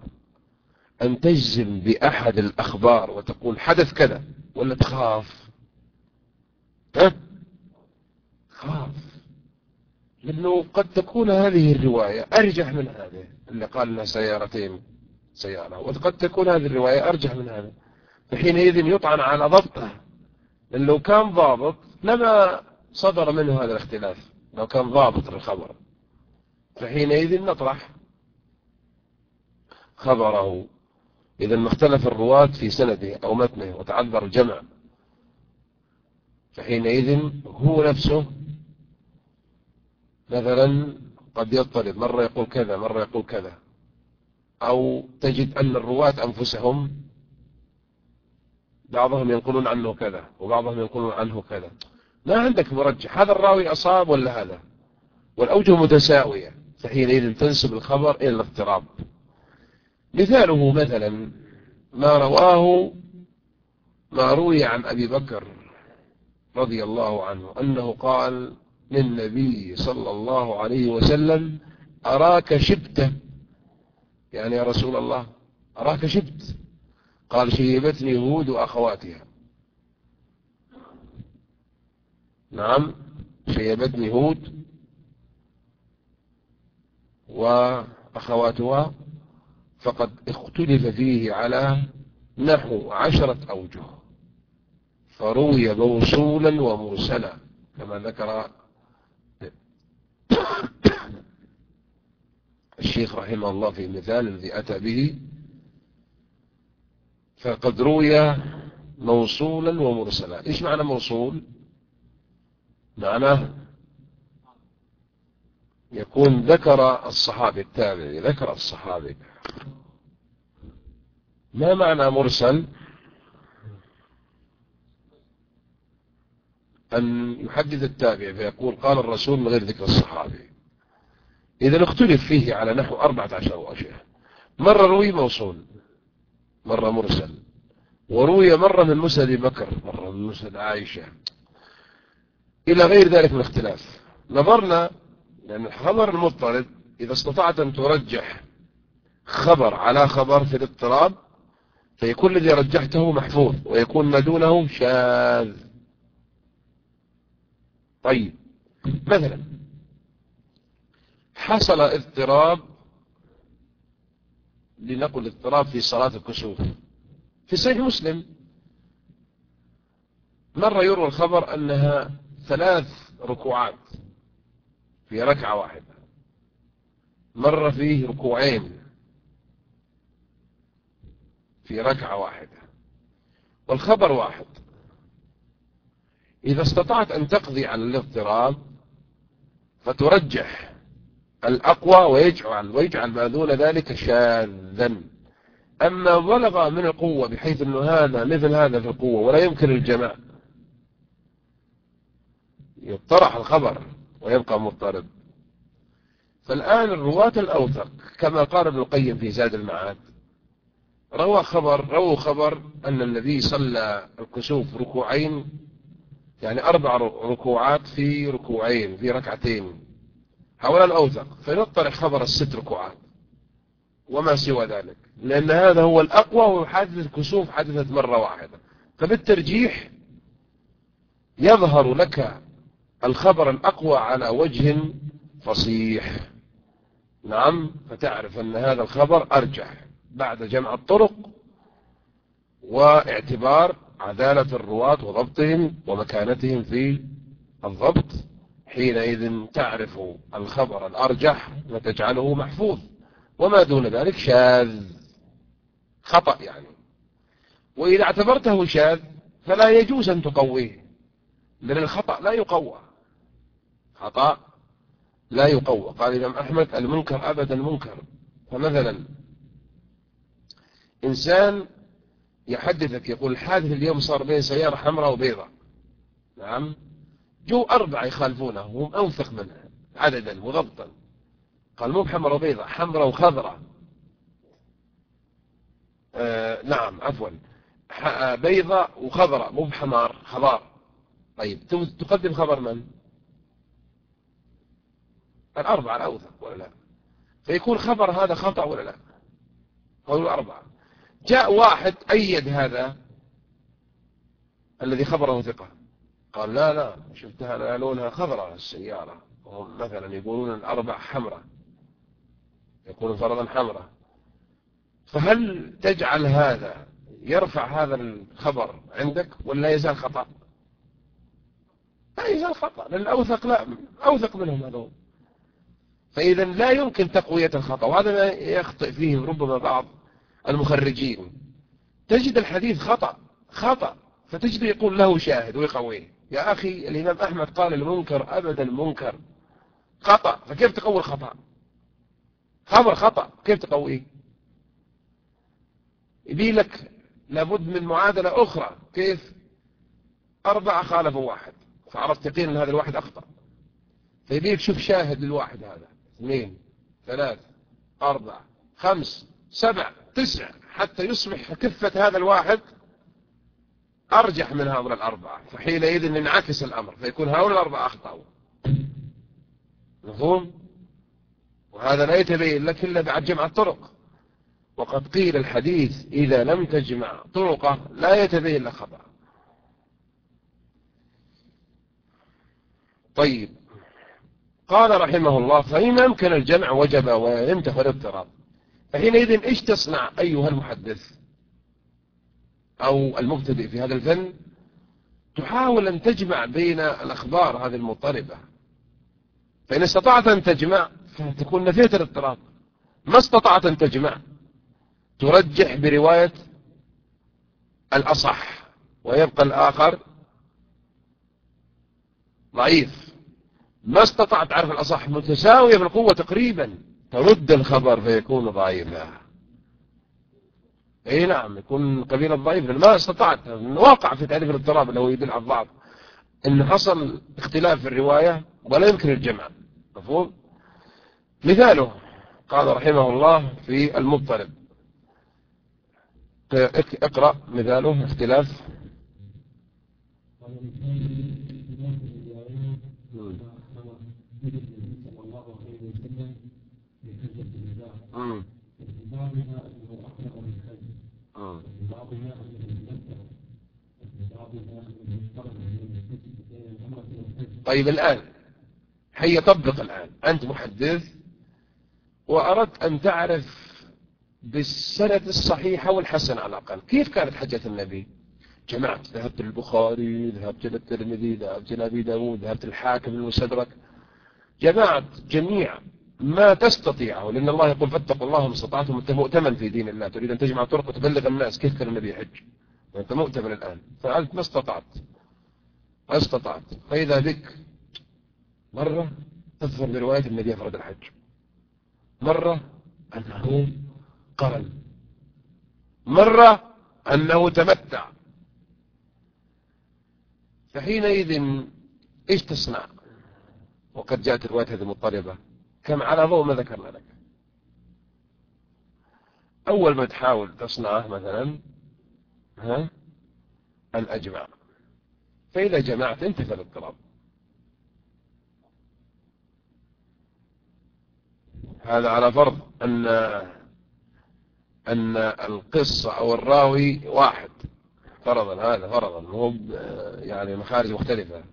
أن تجزم بأحد الأخبار وتقول حدث كذا ولا تخاف؟ ها؟ خاف. لأنه قد تكون هذه الرواية أرجح من هذه اللي قال لنا سيارتين سيارة وقد تكون هذه الرواية أرجح من هذا فحينئذ يطعن على ضبطه. لأن لو كان ضابط لما صدر منه هذا الاختلاف. لو كان ضابط الخبر فحينئذ نطرح خبره. إذا ما اختلف الرواة في سنده أو متنه وتعذر الجمع. فحينئذ هو نفسه مثلا قد يضطرب مرة يقول كذا مرة يقول كذا. أو تجد أن الرواة أنفسهم بعضهم ينقلون عنه كذا وبعضهم ينقلون عنه كذا. ما عندك مرجح هذا الراوي أصاب ولا هذا؟ والأوجه متساوية. فحينئذ تنسب الخبر إلى الاضطراب مثاله مثلا ما رواه ما روي عن أبي بكر رضي الله عنه أنه قال للنبي صلى الله عليه وسلم أراك شبت. يعني يا رسول الله أراك شبت. قال شيبتني هود وأخواتها نعم شيبتني هود وأخواتها فقد اختلف فيه على نحو عشرة أوجه. فروي موصولا ومرسلا كما ذكر الشيخ رحمه الله في المثال الذي أتى به. فقد روي موصولا ومرسلا. إيش معنى موصول؟ معناه يكون ذكر الصحابي التابعي ذكر الصحابي. ما معنى مرسل؟ أن يحدث التابع فيقول قال الرسول من غير ذكر الصحابي. إذا اختلف فيه على نحو أربعة عشر مرة روي موصول مرة مرسل. وروي مرة من مسند بكر مرة من مسند عائشة. إلى غير ذلك من اختلاف. نظرنا لأن الخبر المضطرد إذا استطعت أن ترجح خبر على خبر في الاضطراب فيكون الذي رجحته محفوظ ويكون ما دونه شاذ. طيب مثلا حصل اضطراب لنقل اضطراب في صلاة الكسوف. في صحيح مسلم مرة يروى الخبر أنها ثلاث ركوعات. في ركعة واحدة. مرة فيه ركوعين في ركعة واحدة. والخبر واحد. إذا استطعت أن تقضي على الاضطراب فترجح الأقوى ويجعل, ويجعل ما دون ذلك شاذا. أما بلغ من القوة بحيث أنه هذا مثل هذا في القوة ولا يمكن الجمع يطرح الخبر. ويبقى مضطرب. فالآن الرواة الأوثق كما قال ابن القيم في زاد المعاد روى خبر روى خبر أن النبي صلى الكسوف ركوعين يعني أربع ركوعات في ركوعين في ركعتين. هؤلاء الأوثق فنطرح خبر الست ركوعات. وما سوى ذلك لأن هذا هو الأقوى وحادثة الكسوف حدثت مرة واحدة. فبالترجيح يظهر لك الخبر الأقوى على وجه فصيح. نعم فتعرف أن هذا الخبر أرجح بعد جمع الطرق واعتبار عدالة الرواة وضبطهم ومكانتهم في الضبط. حينئذ تعرف الخبر الأرجح وتجعله محفوظ وما دون ذلك شاذ خطأ يعني. وإذا اعتبرته شاذ فلا يجوز أن تقويه لأن الخطأ لا يقوى. خطأ لا يقوى. قال الإمام أحمد المنكر أبدا منكر فمثلا إنسان يحدثك يقول الحادث اليوم صار بين سيارة حمراء وبيضاء. نعم. جو أربعة يخالفونه وهم أوثق منه عددا وضبطا. قال مو بحمراء وبيضاء حمراء وخضراء. آه نعم عفوا. آه، بيضاء وخضراء مو بحمار خضار. طيب تقدم خبر من؟ الأربعة الأوثق ولا لا؟ فيكون خبر هذا خطأ ولا لا؟ قول الأربعة. جاء واحد أيد هذا الذي خبره ثقة. قال لا لا شفتها لونها خضراء السيارة. وهم مثلا يقولون الأربع حمراء. يقولون فرضا حمراء. فهل تجعل هذا يرفع هذا الخبر عندك ولا يزال خطأ؟ لا يزال خطأ لأن الأوثق لا أوثق منهم هذول. فإذا لا يمكن تقوية الخطأ وهذا ما يخطئ فيه ربما بعض المخرجين. تجد الحديث خطأ خطأ فتجد يقول له شاهد ويقويه. يا أخي الإمام أحمد قال المنكر أبدا منكر خطأ فكيف تقوي الخطأ؟ خبر خطأ كيف تقويه؟ يبي لك لابد من معادلة أخرى. كيف؟ أربعة خالفوا واحد فعرفت يقين أن هذا الواحد أخطأ. فيبيك شوف شاهد للواحد هذا. اثنين ثلاث أربع خمس سبع تسع حتى يصبح كفة هذا الواحد أرجح من هؤلاء الأربعة. فحينئذ ينعكس الأمر فيكون هؤلاء الأربعة أخطأوا. مفهوم؟ وهذا لا يتبين لك إلا بعد جمع الطرق. وقد قيل الحديث إذا لم تجمع طرقه لا يتبين لك خطأ. طيب قال رحمه الله فإن أمكن الجمع وجب وينتفى الاضطراب. فحينئذ إيش تصنع أيها المحدث؟ أو المبتدئ في هذا الفن؟ تحاول أن تجمع بين الأخبار هذه المضطربة. فإن استطعت أن تجمع فتكون نفيت الاضطراب. ما استطعت أن تجمع ترجح برواية الأصح ويبقى الآخر ضعيف. ما استطعت تعرف الأصح متساوية في القوة تقريبا. ترد الخبر فيكون ضعيفا. إي نعم يكون قبيلة ضعيف ما استطعت. واقع في تعريف الاضطراب اللي هو يدل على الضعف. إن حصل اختلاف في الرواية ولا يمكن الجمع. مفهوم؟ مثاله قال رحمه الله في المضطرب. اقرأ مثاله اختلاف. طيب الآن هيا طبق الآن. أنت محدث وأردت أن تعرف بالسند الصحيح والحسن على الأقل. كيف كانت حجة النبي؟ جمعت ذهبت للبخاري ذهبت للترمذي ذهبت لأبي داود ذهبت للحاكم المستدرك. جمعت جميع ما تستطيعه لأن الله يقول فاتقوا الله ما استطعتم أنت مؤتمن في دين الله تريد أن تجمع طرق وتبلغ الناس كيف كان النبي يحج؟ وأنت مؤتمن الآن. فأنت ما استطعت؟ ما استطعت. فإذا بك مرة تظهر برواية النبي أفرد الحج. مرة أنه قرن. مرة أنه تمتع. فحينئذ إيش تصنع؟ وقد جاءت الرواية هذه مضطربة. كم على ضوء ما ذكرنا لك أول ما تحاول تصنعه مثلا ها أن أجمع فإذا جمعت انتفى الاضطراب هذا على فرض أن أن القصة أو الراوي واحد. فرضا هذا فرضا. هو يعني مخارج مختلفة.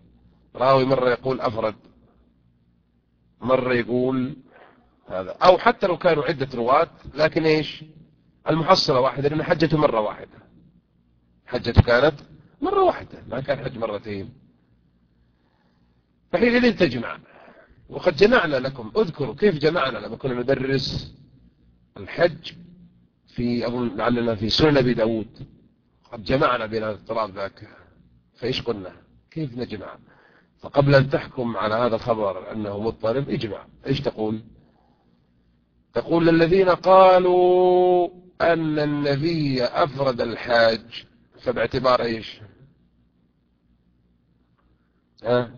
راوي مرة يقول أفرد. مرة يقول هذا. أو حتى لو كانوا عدة رواة لكن إيش؟ المحصلة واحدة لأن حجته مرة واحدة. حجته كانت مرة واحدة ما كان حج مرتين. فحينئذ تجمع. وقد جمعنا لكم. اذكروا كيف جمعنا لما كنا ندرس الحج في أظن لعلنا في سنن أبي داود. قد جمعنا بين الاضطراب ذاك. فإيش قلنا؟ كيف نجمع؟ فقبل أن تحكم على هذا الخبر أنه مضطرب اجمع. إيش تقول؟ تقول للذين قالوا أن النبي أفرد الحاج. فباعتبار إيش؟ ها؟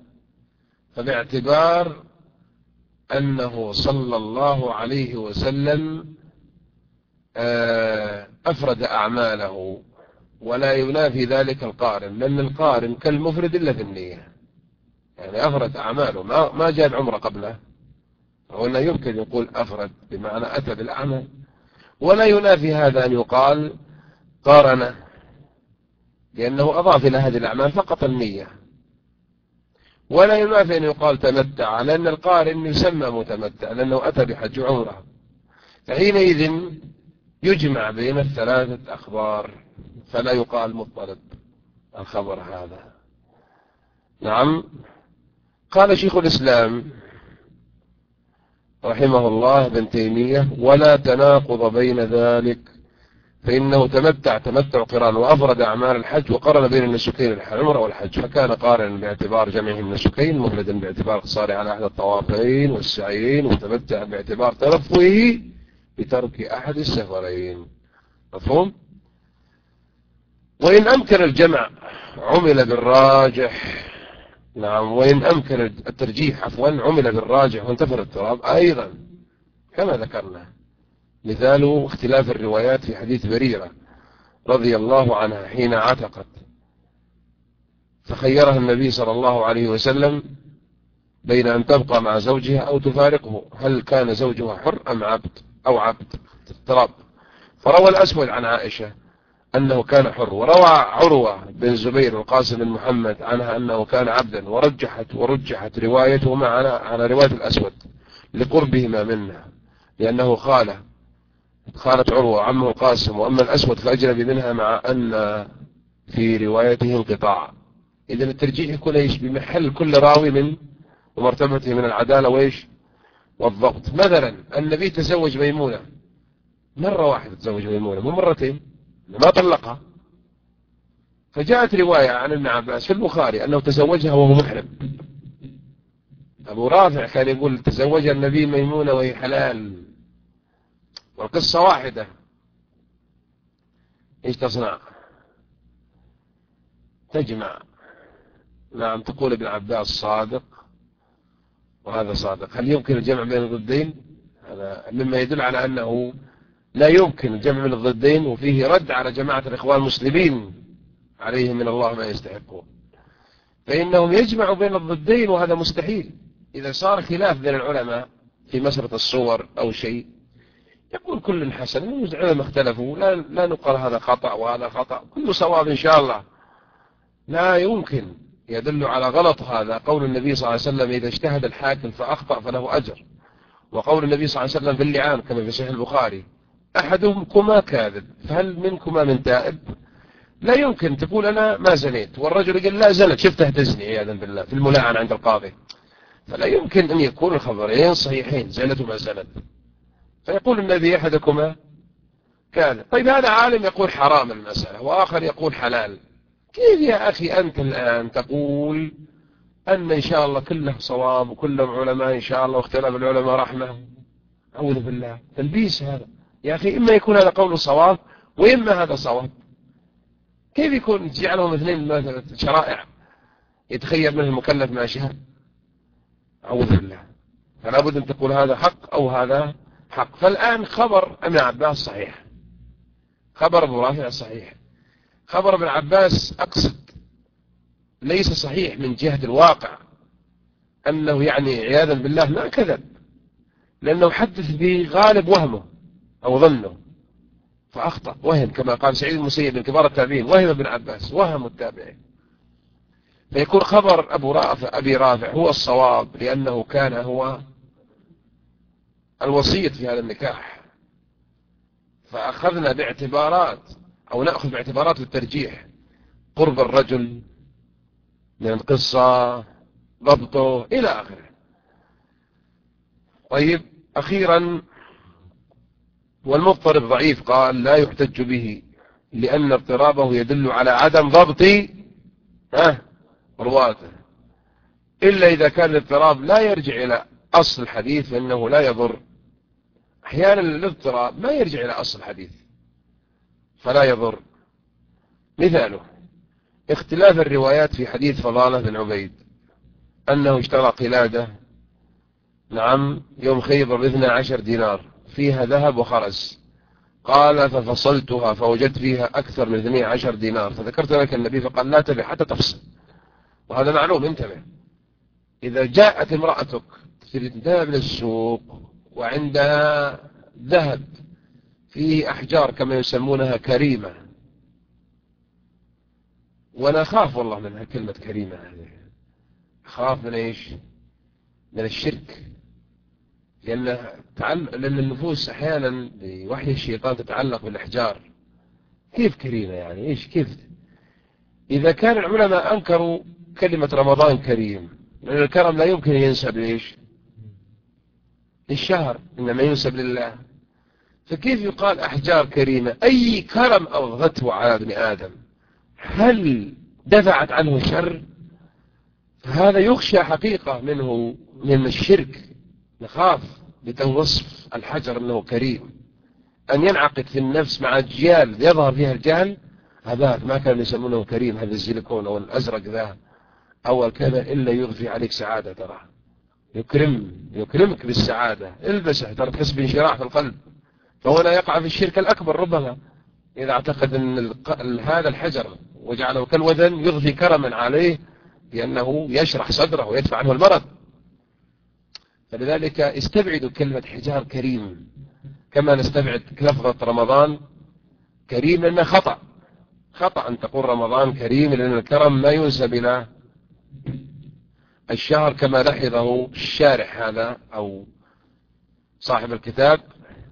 فباعتبار أنه صلى الله عليه وسلم آه، أفرد أعماله ولا ينافي ذلك القارن لأن القارن كالمفرد إلا في النية. يعني أفرد أعماله. ما ما جاء عمره قبله. وأنه يمكن يقول أفرد بمعنى أتى بالأعمال ولا ينافي هذا أن يقال قارن لأنه أضاف إلى هذه الأعمال فقط النية. ولا ينافي أن يقال تمتع لأن القارن يسمى متمتع لأنه أتى بحج عمره. فحينئذ يجمع بين الثلاثة أخبار فلا يقال مضطرب الخبر هذا. نعم. قال شيخ الإسلام رحمه الله ابن تيمية ولا تناقض بين ذلك فإنه تمتع تمتع قران وأفرد أعمال الحج وقرن بين النسكين العمرة والحج فكان قارنا باعتبار جمعه النسكين مفردا باعتبار اقتصاره على أحد الطوافين والسعيين وتمتع باعتبار تلفه بترك أحد السفرين مفهوم؟ وإن أمكن الجمع عمل بالراجح نعم وإن أمكن الترجيح عفوا عمل بالراجح وانتفر التراب أيضا كما ذكرنا. مثال اختلاف الروايات في حديث بريرة رضي الله عنها حين عتقت. فخيرها النبي صلى الله عليه وسلم بين أن تبقى مع زوجها أو تفارقه هل كان زوجها حر أم عبد أو عبد اضطراب فروى الأسود عن عائشة أنه كان حر. وروى عروة بن زبير القاسم بن محمد عنها أنه كان عبدا ورجحت ورجحت روايته على على رواية الأسود لقربهما منها لأنه خاله خالة عروة عمه القاسم. وأما الأسود فأجنبي منها مع أن في روايته انقطاع إذا الترجيح يكون إيش؟ بمحل كل راوي من ومرتبته من العدالة وإيش؟ والضبط. مثلا النبي تزوج ميمونة. مرة واحدة تزوج ميمونة مو مرتين. ما طلقها. فجاءت رواية عن ابن عباس في البخاري أنه تزوجها وهو محرم. أبو رافع كان يقول تزوج النبي ميمونة وهي حلال. والقصة واحدة. إيش تصنع؟ تجمع. نعم تقول ابن عباس صادق. وهذا صادق. هل يمكن الجمع بين الضدين؟ هذا مما يدل على أنه لا يمكن الجمع بين الضدين وفيه رد على جماعة الإخوان المسلمين عليهم من الله ما يستحقون. فإنهم يجمعوا بين الضدين وهذا مستحيل. إذا صار خلاف بين العلماء في مسرة الصور أو شيء يقول كل حسن. العلماء اختلفوا. لا, لا نقال هذا خطأ وهذا خطأ. كله صواب إن شاء الله. لا يمكن. يدل على غلط هذا قول النبي صلى الله عليه وسلم إذا اجتهد الحاكم فأخطأ فله أجر. وقول النبي صلى الله عليه وسلم في اللعان كما في صحيح البخاري أحدكما كاذب. فهل منكما من تائب؟ لا يمكن. تقول أنا ما زنيت. والرجل يقول لا زنت. شفته تزني عياذا بالله في الملاعن عند القاضي. فلا يمكن أن يكون الخبرين صحيحين. زنت وما زنت. فيقول النبي أحدكما كان طيب هذا عالم يقول حرام المسألة وآخر يقول حلال. كيف يا أخي أنت الآن تقول أن إن شاء الله كله صواب وكلهم علماء إن شاء الله واختلاف العلماء رحمة؟ أعوذ بالله. تلبيس هذا. يا أخي إما يكون هذا قول صواب وإما هذا صواب. كيف يكون جعلهم اثنين شرائع يتخير منه المكلف ما شاء أعوذ بالله. فلا بد أن تقول هذا حق أو هذا حق. فالآن خبر ابن عباس صحيح. خبر أبو رافع صحيح. خبر ابن عباس أقصد ليس صحيح من جهة الواقع أنه يعني عياذا بالله ما كذب لأنه حدث بغالب وهمه. أو ظنه. فأخطأ. وهم كما قال سعيد المسيب من كبار التابعين. وهم ابن عباس. وهم التابعين. فيكون خبر أبو رافع أبي رافع هو الصواب لأنه كان هو الوسيط في هذا النكاح. فأخذنا باعتبارات أو نأخذ باعتبارات الترجيح. قرب الرجل من القصة ضبطه إلى آخره. طيب أخيرا والمضطرب ضعيف قال لا يحتج به لأن اضطرابه يدل على عدم ضبط رواته. إلا إذا كان الاضطراب لا يرجع إلى أصل الحديث فإنه لا يضر. أحيانا الاضطراب ما يرجع إلى أصل الحديث فلا يضر. مثاله اختلاف الروايات في حديث فضالة بن عبيد أنه اشترى قلادة نعم يوم خيبر باثنى عشر دينار. فيها ذهب وخرز. قال ففصلتها فوجدت فيها أكثر من 12 دينار. فذكرت لك النبي فقال لا تبع حتى تفصل. وهذا معلوم انتبه. إذا جاءت امرأتك تريد ذهب للسوق وعندها ذهب فيه أحجار كما يسمونها كريمة. وأنا أخاف والله منها كلمة كريمة هذه. أخاف من إيش؟ من الشرك. لأن لأن النفوس أحيانا بوحي الشيطان تتعلق بالأحجار. كيف كريمة يعني؟ إيش كيف؟ إذا كان العلماء أنكروا كلمة رمضان كريم لأن الكرم لا يمكن ينسب لإيش للشهر إنما ينسب لله. فكيف يقال أحجار كريمة؟ أي كرم أضغته على ابن آدم؟ هل دفعت عنه شر؟ هذا يخشى حقيقة منه من الشرك. نخاف بتوصف الحجر أنه كريم. أن ينعقد في النفس مع أجيال يظهر فيها الجهل هذاك ما كانوا يسمونه كريم هذا الزيليكون أو الأزرق ذا أول كذا إلا يضفي عليك سعادة ترى. يكرم يكرمك بالسعادة. البسه ترى تحس بانشراح في القلب. فهنا يقع في الشرك الأكبر ربما. إذا اعتقد أن هذا الحجر وجعله كالوذن يضفي كرما عليه لأنه يشرح صدره ويدفع عنه المرض. فلذلك استبعدوا كلمة حجار كريم. كما نستبعد لفظة رمضان كريم لأنه خطأ. خطأ أن تقول رمضان كريم لأن الكرم ما ينسب إلى الشهر كما لحظه الشارح هذا أو صاحب الكتاب.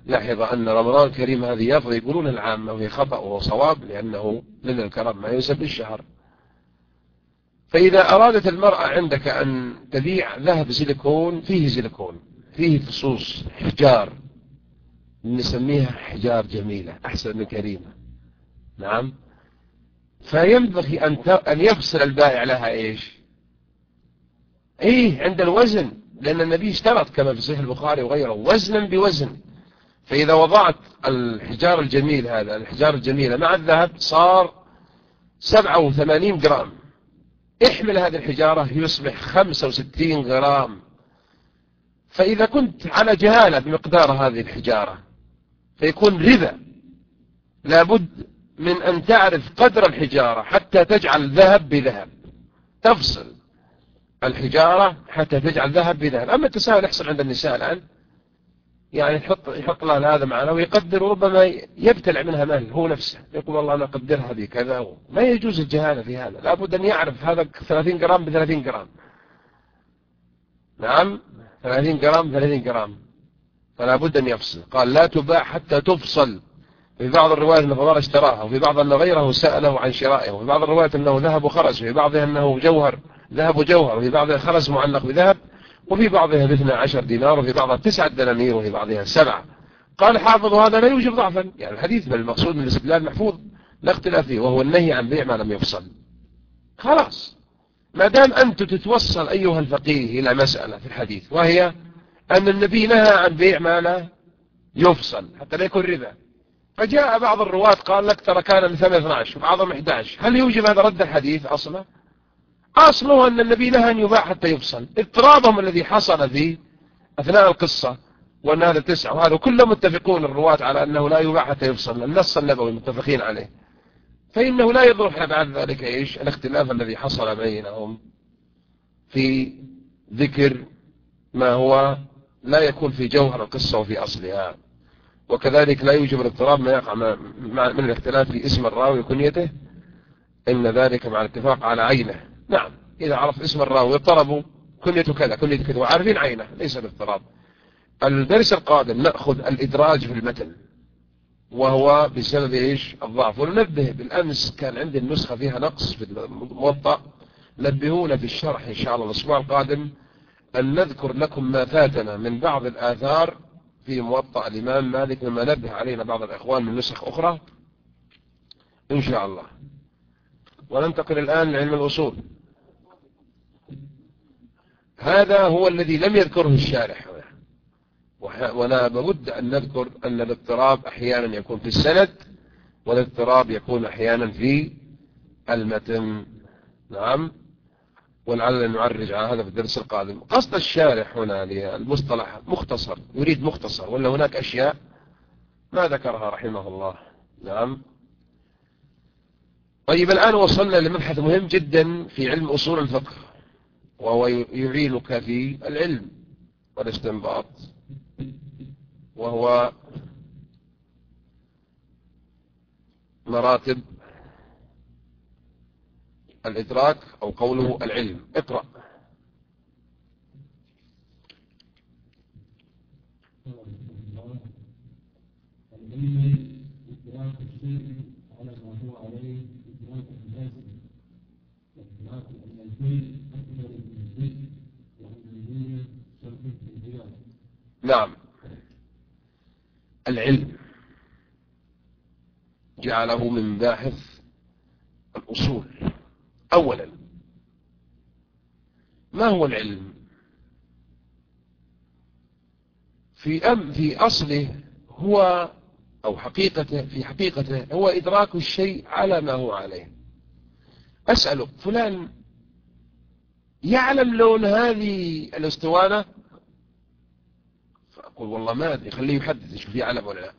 لاحظ أن رمضان كريم هذه يفضل يقولون العامة وهي خطأ وصواب لأنه من الكرم ما ينسب للشهر. فإذا أرادت المرأة عندك أن تبيع ذهب سيليكون فيه سيليكون فيه فصوص حجار نسميها حجار جميلة أحسن من كريمة. نعم. فينبغي أن أن يفصل البائع لها إيش؟ إيه عند الوزن. لأن النبي اشترط كما في صحيح البخاري وغيره وزنا بوزن. فإذا وضعت الحجار الجميل هذا الحجار الجميلة مع الذهب صار 87 جرام. احمل هذه الحجارة يصبح 65 غرام. فإذا كنت على جهالة بمقدار هذه الحجارة فيكون ربا. لابد من أن تعرف قدر الحجارة حتى تجعل ذهب بذهب. تفصل الحجارة حتى تجعل ذهب بذهب. أما التساهل يحصل عند النساء الآن يعني يحط يحط لها هذا معنا ويقدر وربما يبتلع منها مال هو نفسه. يقول والله أنا أقدرها بكذا ما يجوز الجهالة في هذا. لابد أن يعرف هذا 30 جرام ب 30 جرام. نعم؟ 30 جرام 30 جرام. فلا بد أن يفصل. قال لا تباع حتى تفصل. في بعض الروايات أنه فضل اشتراها وفي بعض أن غيره سأله عن شرائه وفي بعض الروايات أنه ذهب وخرج وفي بعضها أنه جوهر ذهب وجوهر وفي بعضها خرج معلق بذهب. وفي بعضها باثنى عشر دينار وفي بعضها تسعة دنانير وفي بعضها سبعة. قال حافظ هذا لا يوجب ضعفا. يعني الحديث بل المقصود من الاستدلال محفوظ. لا اختلاف فيه وهو النهي عن بيع ما لم يفصل. خلاص. ما دام أنت تتوصل أيها الفقيه إلى مسألة في الحديث وهي أن النبي نهى عن بيع ما لا يفصل حتى لا يكون ربا. فجاء بعض الرواة قال لك ترى كان الثمن 12 وبعضهم 11 هل يوجب هذا رد الحديث أصلا؟ أصله أن النبي نهى أن يباع حتى يفصل. اضطرابهم الذي حصل في أثناء القصة وأن هذا تسعة وهذا كلهم متفقون الرواة على أنه لا يباع حتى يفصل. النص النبوي متفقين عليه. فإنه لا يضر بعد ذلك إيش؟ الاختلاف الذي حصل بينهم في ذكر ما هو لا يكون في جوهر القصة وفي أصلها. وكذلك لا يوجب الاضطراب ما يقع من الاختلاف في اسم الراوي وكنيته. إن ذلك مع الاتفاق على عينه. نعم إذا عرف اسم الراوي طلبوا كنيته كذا كنيته كذا وعارفين عينه ليس باضطراب. الدرس القادم نأخذ الإدراج في المتن وهو بسبب إيش؟ الضعف. وننبه بالأمس كان عندي النسخة فيها نقص في الموطأ. نبهونا في الشرح إن شاء الله الأسبوع القادم أن نذكر لكم ما فاتنا من بعض الآثار في موطأ الإمام مالك مما نبه علينا بعض الإخوان من نسخ أخرى. إن شاء الله. وننتقل الآن لعلم الأصول. هذا هو الذي لم يذكره الشارح. وأنا بود أن نذكر أن الاضطراب أحيانا يكون في السند والاضطراب يكون أحيانا في المتن. نعم. ولعلنا نعرج على هذا في الدرس القادم. قصد الشارح هنا للمصطلح مختصر يريد مختصر ولا هناك أشياء ما ذكرها رحمه الله. نعم. طيب الآن وصلنا لمبحث مهم جدا في علم أصول الفقه. وهو يعينك في العلم والاستنباط. وهو مراتب الإدراك أو قوله العلم. اقرأ. إدراك الشيء على ما هو عليه إدراك اللازم إدراك أكبر من الجزء وأن شرط في نعم العلم جعله من باحث الأصول. أولا ما هو العلم؟ في أم في أصله هو أو حقيقته في حقيقته هو إدراك الشيء على ما هو عليه. أسألك فلان يعلم لون هذه الاسطوانة فأقول والله ما أدري خليه يحدد يشوف يعلم ولا لا.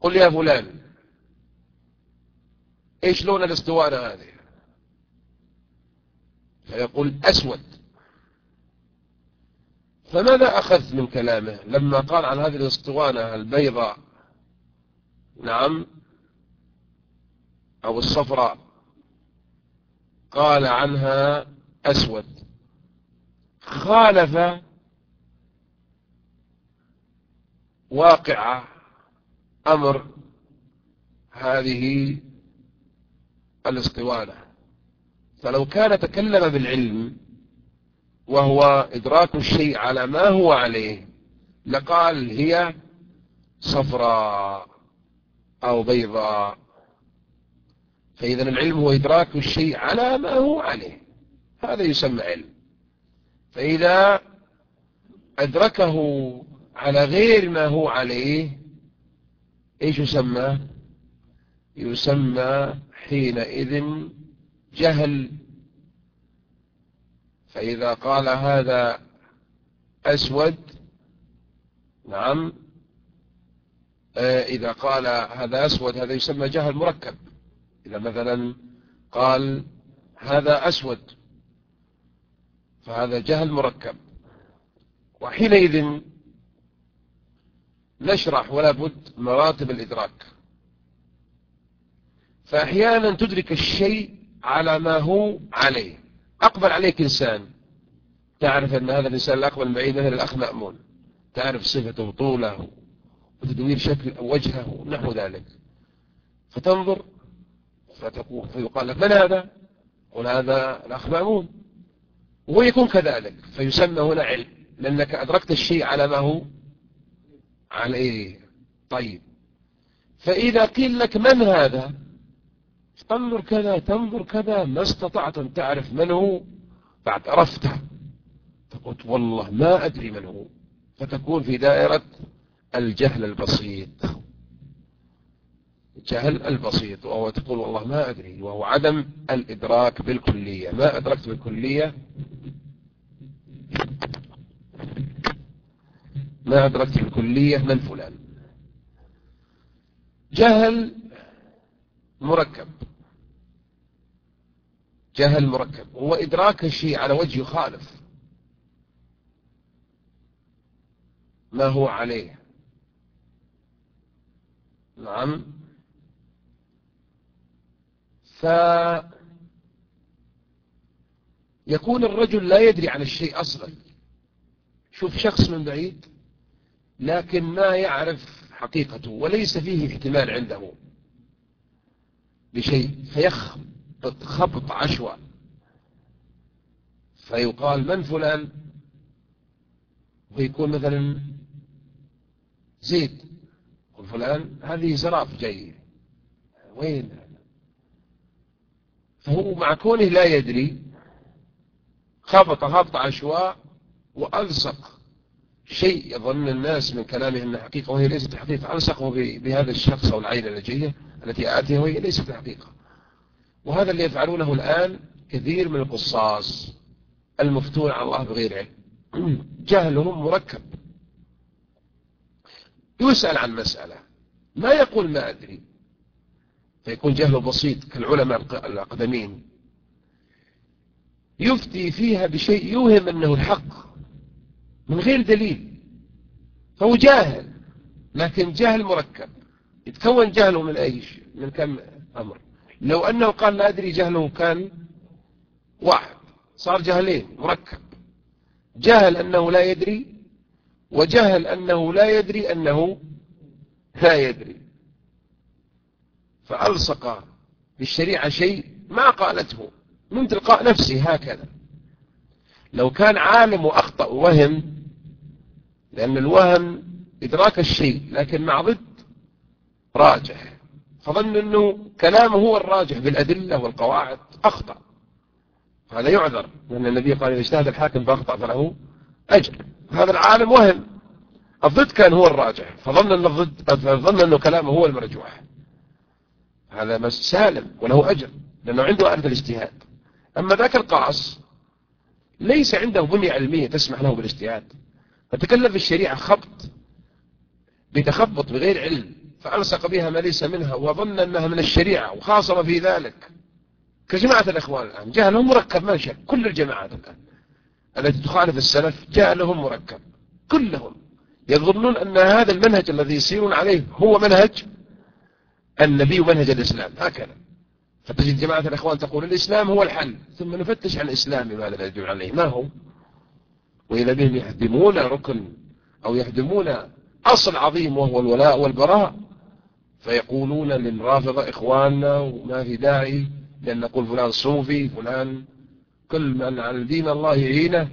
قل يا فلان إيش لون الاسطوانة هذه؟ فيقول أسود. فماذا أخذت من كلامه؟ لما قال عن هذه الاسطوانة البيضاء نعم أو الصفراء قال عنها أسود. خالف واقع أمر هذه الاسطوانة فلو كان تكلم بالعلم وهو إدراك الشيء على ما هو عليه لقال هي صفراء أو بيضاء. فإذا العلم هو إدراك الشيء على ما هو عليه. هذا يسمى علم. فإذا أدركه على غير ما هو عليه إيش يسمى؟ يسمى حينئذ جهل. فإذا قال هذا أسود نعم. آه، إذا قال هذا أسود هذا يسمى جهل مركب. إذا مثلا قال هذا أسود فهذا جهل مركب. وحينئذ نشرح ولا بد مراتب الإدراك. فأحيانا تدرك الشيء على ما هو عليه. أقبل عليك إنسان تعرف أن هذا الإنسان الأقبل معي مثل الأخ مأمون. تعرف صفته وطوله وتدوير شكل وجهه ونحو ذلك. فتنظر فتقول فيقال لك من هذا؟ قل هذا الأخ مأمون. وهو يكون كذلك. فيسمى هنا علم. لأنك أدركت الشيء على ما هو عليه طيب. فإذا قيل لك من هذا؟ تنظر كذا تنظر كذا. ما استطعت أن تعرف من هو بعد عرفته. فقلت والله ما أدري من هو. فتكون في دائرة الجهل البسيط. الجهل البسيط وهو تقول والله ما أدري وهو عدم الإدراك بالكلية. ما أدركت بالكلية؟ ما أدركت بالكلية من فلان. جهل مركب. جهل مركب. هو إدراك الشيء على وجه يخالف ما هو عليه؟ نعم. فيكون الرجل لا يدري عن الشيء أصلا. شوف شخص من بعيد لكن ما يعرف حقيقته وليس فيه احتمال عنده لشيء فيخم خبط عشوى فيقال من فلان؟ ويكون مثلا زيد فلان هذه زراف جاي وين؟ فهو مع كونه لا يدري خبط خبط عشواء وألصق شيء يظن الناس من كلامه أنه حقيقة وهي ليست حقيقة ألصقه بهذا الشخص أو العين النجية التي آتيه وهي ليست الحقيقة وهذا اللي يفعلونه الآن كثير من القصاص المفتون على الله بغير علم. [CLEARS THROAT] جهلهم مركب. يسأل عن مسألة ما يقول ما أدري؟ فيكون جهله بسيط كالعلماء الأقدمين. يفتي فيها بشيء يوهم أنه الحق من غير دليل فهو جاهل لكن جهل مركب. يتكون جهله من أي شيء من كم أمر. لو أنه قال لا أدري جهله كان واحد صار جهلين مركب. جهل أنه لا يدري وجهل أنه لا يدري أنه لا يدري. فألصق بالشريعة شيء ما قالته من تلقاء نفسه هكذا. لو كان عالم وأخطأ وهم لأن الوهم إدراك الشيء لكن مع ضد راجح. فظن أنه كلامه هو الراجح بالأدلة والقواعد أخطأ. هذا يعذر لأن النبي قال إذا اجتهد الحاكم فأخطأ فله أجر. هذا العالم وهم الضد كان هو الراجح. فظن أن الضد فظن أنه كلامه هو المرجوح. هذا سالم وله أجر لأنه عنده أهل الاجتهاد. أما ذاك القاص ليس عنده بنية علمية تسمح له بالاجتهاد. فتكلم في الشريعة خبط بتخبط بغير علم فألصق بها ما ليس منها وظن أنها من الشريعة وخاصم في ذلك. كجماعة الإخوان الآن جهلهم مركب ما شك كل الجماعات الآن التي تخالف السلف جهلهم مركب كلهم يظنون أن هذا المنهج الذي يسيرون عليه هو منهج النبي ومنهج الإسلام هكذا. فتجد جماعة الإخوان تقول الإسلام هو الحل ثم نفتش عن الإسلام ماذا يدعون عليه. ما هو؟ وإذا بهم يهدمون ركن أو يهدمون أصل عظيم وهو الولاء والبراء فيقولون للرافضة إخواننا وما في داعي لأن نقول فلان صوفي فلان كل من على دين الله يعينه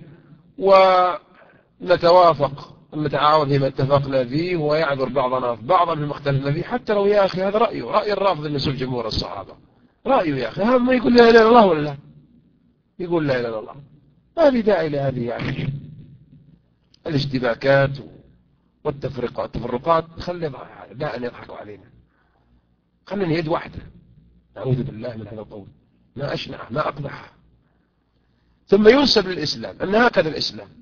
ونتوافق. نتعاون فيما اتفقنا فيه ويعذر بعضنا في بعضا فيما اختلفنا فيه. حتى لو يا أخي هذا رأيه رأي الرافض يسب جمهور الصحابة. رأيه يا أخي هذا ما يقول لا إله إلا الله ولا لا؟ يقول لا إله إلا الله. ما في داعي لهذه يعني. الاشتباكات والتفرقات. التفرقات خلي أن يضحكوا علينا. خلينا يد واحدة. أعوذ بالله من هذا القول. ما أشنع ما أقبح ثم ينسب للإسلام. أن هكذا الإسلام.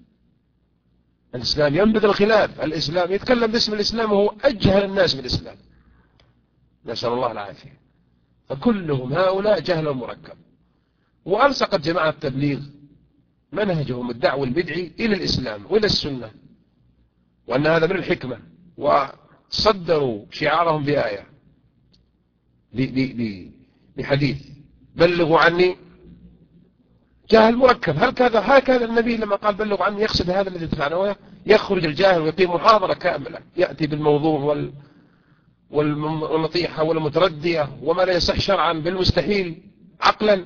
الإسلام ينبذ الخلاف. الإسلام يتكلم باسم الإسلام وهو أجهل الناس بالإسلام. نسأل الله العافية. فكلهم هؤلاء جهل مركب. وألصقت جماعة التبليغ منهجهم الدعوة البدعي إلى الإسلام وإلى السنة. وأن هذا من الحكمة. وصدروا شعارهم بآية. بحديث. بلغوا عني. جاهل مركب. هل كذا هكذا النبي لما قال بلغوا عني يقصد هذا الذي تفعله؟ يخرج الجاهل ويقيم محاضرة كاملة. يأتي بالموضوع وال والنطيحة والمتردية وما لا يصح شرعا بالمستحيل عقلا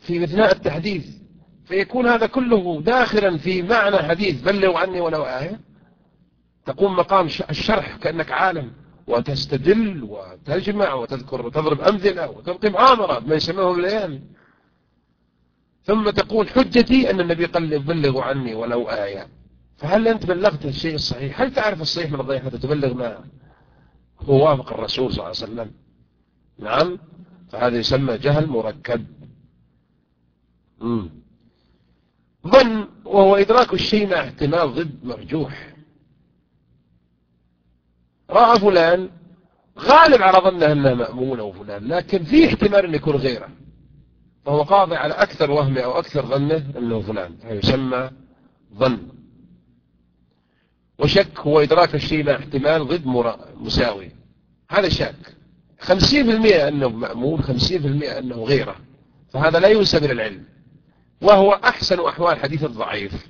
في مثناء التحديث. فيكون هذا كله داخلا في معنى حديث. بلغوا عني ولو آية. تقوم مقام الشرح كأنك عالم وتستدل وتجمع وتذكر وتضرب أمثلة وتلقي معامرة ما يسمونه الأيام ثم تقول حجتي أن النبي قال بلغوا عني ولو آية. فهل أنت بلغت الشيء الصحيح؟ هل تعرف الصحيح من الضعيف حتى تبلغ ما هو وافق الرسول صلى الله عليه وسلم؟ نعم فهذا يسمى جهل مركب. ظن وهو إدراك الشيء مع احتمال ضد مرجوح. رأى فلان غالب على ظنه أنه مأمون أو فلان لكن في احتمال أن يكون غيره. فهو قاضي على أكثر وهمه أو أكثر ظنه أنه فلان. فيسمى ظن. وشك هو إدراك الشيء مع احتمال ضد مساوي. هذا شك. خمسين في المئة أنه مأمون خمسين في المئة أنه غيره. فهذا لا ينسب إلى العلم. وهو أحسن أحوال حديث الضعيف.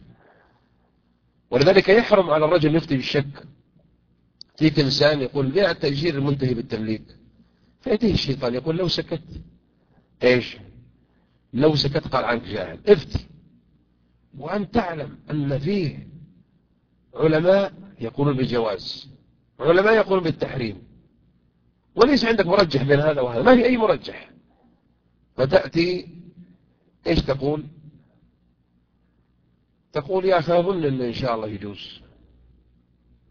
ولذلك يحرم على الرجل يفتي بالشك تلك إنسان يقول بيع التأجير المنتهي بالتمليك. فيأتيه الشيطان يقول لو سكت. إيش؟ لو سكت قال عنك جاهل. افتي وأن تعلم أن فيه علماء يقولون بالجواز علماء يقولون بالتحريم. وليس عندك مرجح بين هذا وهذا ما في أي مرجح. فتأتي إيش تقول؟ تقول يا أخي أظن أن إن شاء الله يجوز.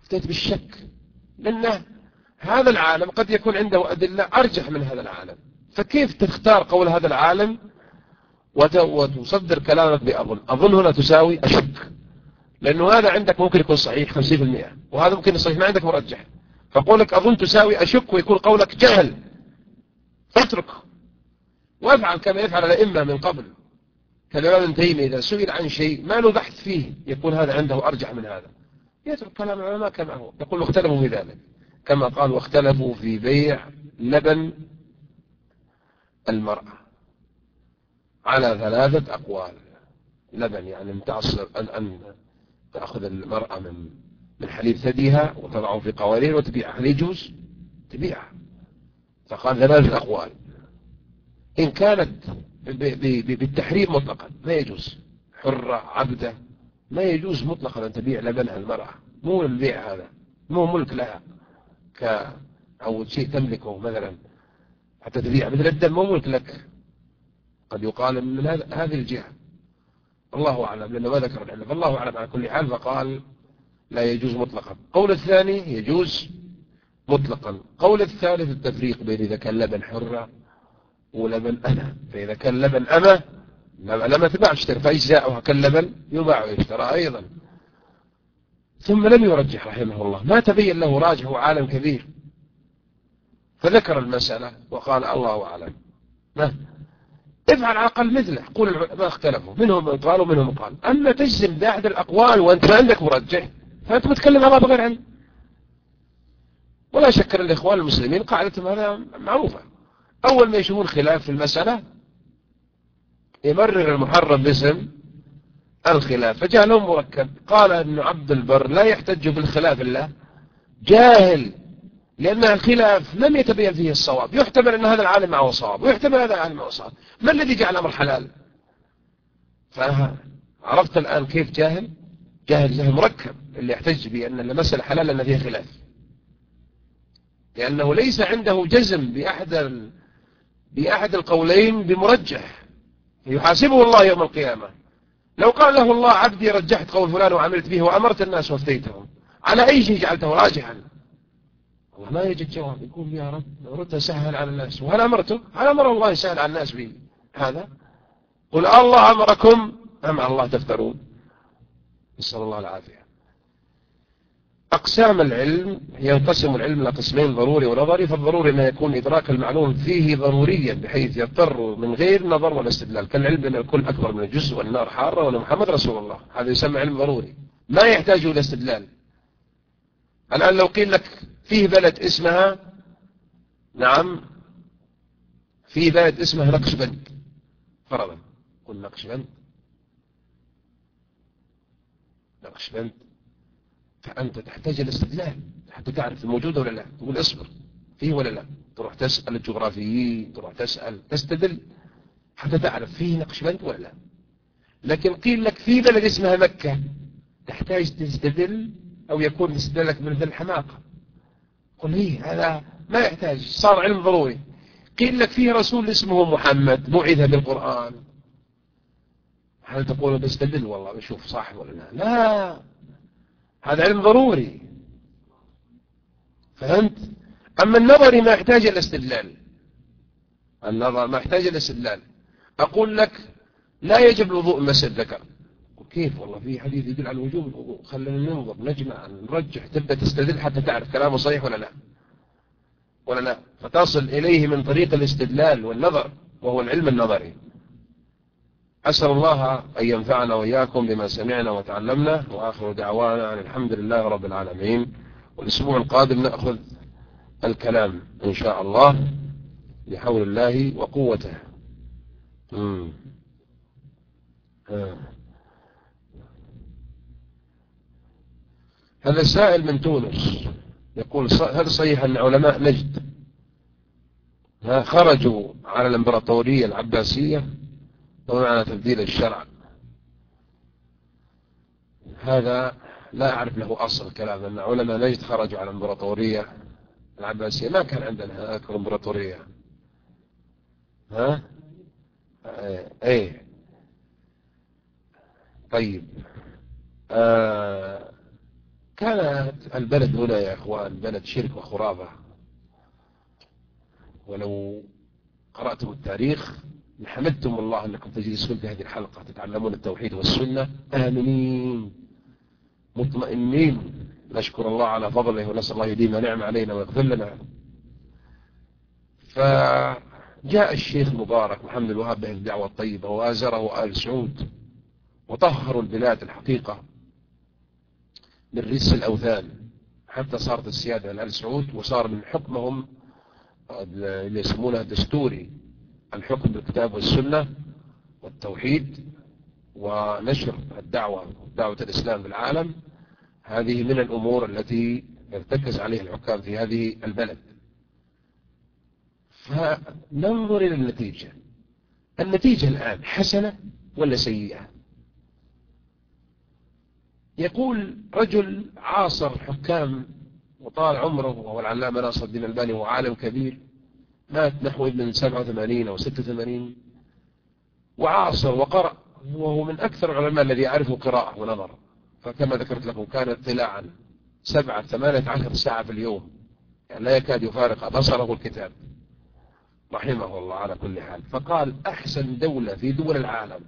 أفتيت بالشك. لأن هذا العالم قد يكون عنده أدلة أرجح من هذا العالم. فكيف تختار قول هذا العالم وتصدر كلامك بأظن؟ أظن هنا تساوي أشك. لأنه هذا عندك ممكن يكون صحيح 50% وهذا ممكن صحيح ما عندك مرجح. فقولك أظن تساوي أشك ويكون قولك جهل. فاترك. وافعل كما يفعل الأئمة من قبل. كالإمام ابن تيمية إذا سئل عن شيء ما له بحث فيه يكون هذا عنده أرجح من هذا. يترك كلام العلماء كما هو. يقول اختلفوا في ذلك. كما قال واختلفوا في بيع لبن المرأة. على ثلاثة أقوال. لبن يعني أن تعصر أن, أن تأخذ المرأة من من حليب ثديها وتضعه في قوارير وتبيعها. هل يجوز تبيعها. فقال ثلاثة أقوال. إن كانت بالتحريم مطلقا ما يجوز. حرة عبدة ما يجوز مطلقا أن تبيع لبنها المرأة. مو البيع هذا. مو ملك لها. ك أو شيء تملكه مثلا. حتى تبيع مثل الدم مو ملك لك. قد يقال من هذه الجهة. الله أعلم لأنه ما ذكر العلم. فالله أعلم على كل حال فقال لا يجوز مطلقا. قول الثاني يجوز مطلقا. قول الثالث التفريق بين إذا كان لبن حرة ولبن أنا. فإذا كان لبن أنا لما تباع اشتري فأجزاؤها كاللبن يباع ويشترى أيضا. ثم لم يرجح رحمه الله. ما تبين له راجح عالم كبير. فذكر المسألة وقال الله أعلم. افعل على الأقل مثله. قول العلماء اختلفوا. منهم من قال ومنهم من قال. أما تجزم بأحد الأقوال وأنت ما عندك مرجح فأنت متكلم على بغير علم ولا شك أن الإخوان المسلمين قاعدتهم هذا معروفة. أول ما يشوفون خلاف في المسألة يمرر المحرم باسم الخلاف. فجاء لهم مركب قال ابن عبد البر لا يحتج بالخلاف الله جاهل. لأن الخلاف لم يتبين فيه الصواب. يحتمل أن هذا العالم معه صواب ويحتمل هذا العالم معه صواب. ما الذي جعل الأمر حلال؟ فعرفت الآن كيف جاهل؟ جاهل جاهل مركب اللي يحتج بأن المسألة حلال لأن فيها خلاف. لأنه ليس عنده جزم بأحد بأحد القولين بمرجح. يحاسبه الله يوم القيامة. لو قال له الله عبدي رجحت قول فلان وعملت به وأمرت الناس وافتيتهم. على أي شيء جعلته راجحا؟ الله ما يجد جواب. يقول يا رب رد سهل على الناس. وهل أمرته هل أمر الله يسهل على الناس به هذا قل الله أمركم أم على الله تفترون. نسأل الله العافية. أقسام العلم ينقسم العلم إلى قسمين ضروري ونظري. فالضروري ما يكون إدراك المعلوم فيه ضروريا بحيث يضطر من غير نظر ولا استدلال. كالعلم أن الكل أكبر من الجزء والنار حارة وأن محمد رسول الله. هذا يسمى علم ضروري. ما يحتاج إلى استدلال. الآن لو قيل لك فيه بلد اسمها نعم فيه بلد اسمها نقشبند. فرضا قل نقشبند. نقشبند. فأنت تحتاج الاستدلال حتى تعرف الموجود ولا لا. تقول اصبر فيه ولا لا؟ تروح تسأل الجغرافيين تروح تسأل تستدل حتى تعرف فيه نقشبند ولا لا. لكن قيل لك في بلد اسمها مكة تحتاج تستدل أو يكون استدلالك من الحماقة. قل إيه هذا ما يحتاج. صار علم ضروري. قيل لك فيه رسول اسمه محمد بعث بالقرآن. هل تقول بستدل؟ والله بشوف صح ولا لا. لا. هذا علم ضروري. فهمت؟ أما النظري ما يحتاج إلى استدلال. النظر ما يحتاج إلى استدلال. أقول لك لا يجب الوضوء مسجد الذكر كيف والله في حديث يدل على وجوب الوضوء؟ خلينا ننظر نجمع نرجح تبدأ تستدل حتى تعرف كلامه صحيح ولا لا. ولا لا؟ فتصل إليه من طريق الاستدلال والنظر وهو العلم النظري. أسأل الله أن ينفعنا وإياكم بما سمعنا وتعلمنا وآخر دعوانا أن الحمد لله رب العالمين. والأسبوع القادم نأخذ الكلام إن شاء الله بحول الله وقوته. هذا سائل من تونس. يقول هل صحيح أن علماء نجد؟ خرجوا على الإمبراطورية العباسية ومعنى تبديل الشرع. هذا لا أعرف له أصل كلام أن علماء نجد خرجوا على الإمبراطورية العباسية. ما كان عندنا هناك إمبراطورية. ها؟ إيه. طيب. آه كانت البلد هنا يا إخوان بلد شرك وخرافة. ولو قرأتم التاريخ حمدتم الله أنكم تجلسون في هذه الحلقة تتعلمون التوحيد والسنة. آمنين مطمئنين. نشكر الله على فضله ونسأل الله يديم نعم علينا ويغفر لنا. فجاء الشيخ مبارك محمد الوهاب به الدعوة الطيبة وآزره آل سعود وطهروا البلاد الحقيقة. من رجس الأوثان. حتى صارت السيادة لآل سعود وصار من حكمهم اللي يسمونه دستوري الحكم بالكتاب والسنة والتوحيد ونشر الدعوة دعوة الإسلام في العالم هذه من الأمور التي يرتكز عليها الحكام في هذه البلد. فننظر إلى النتيجة. النتيجة الآن حسنة ولا سيئة؟ يقول رجل عاصر حكام وطال عمره وهو العلامة ناصر الدين الباني وهو عالم كبير مات نحو ابن 87 أو 86 وعاصر وقرأ وهو من أكثر العلماء الذي يعرفه قراءة ونظر. فكما ذكرت لكم كان اطلاعا سبعة ثمانية عشر ساعة في اليوم. يعني لا يكاد يفارق بصره الكتاب. رحمه الله على كل حال. فقال أحسن دولة في دول العالم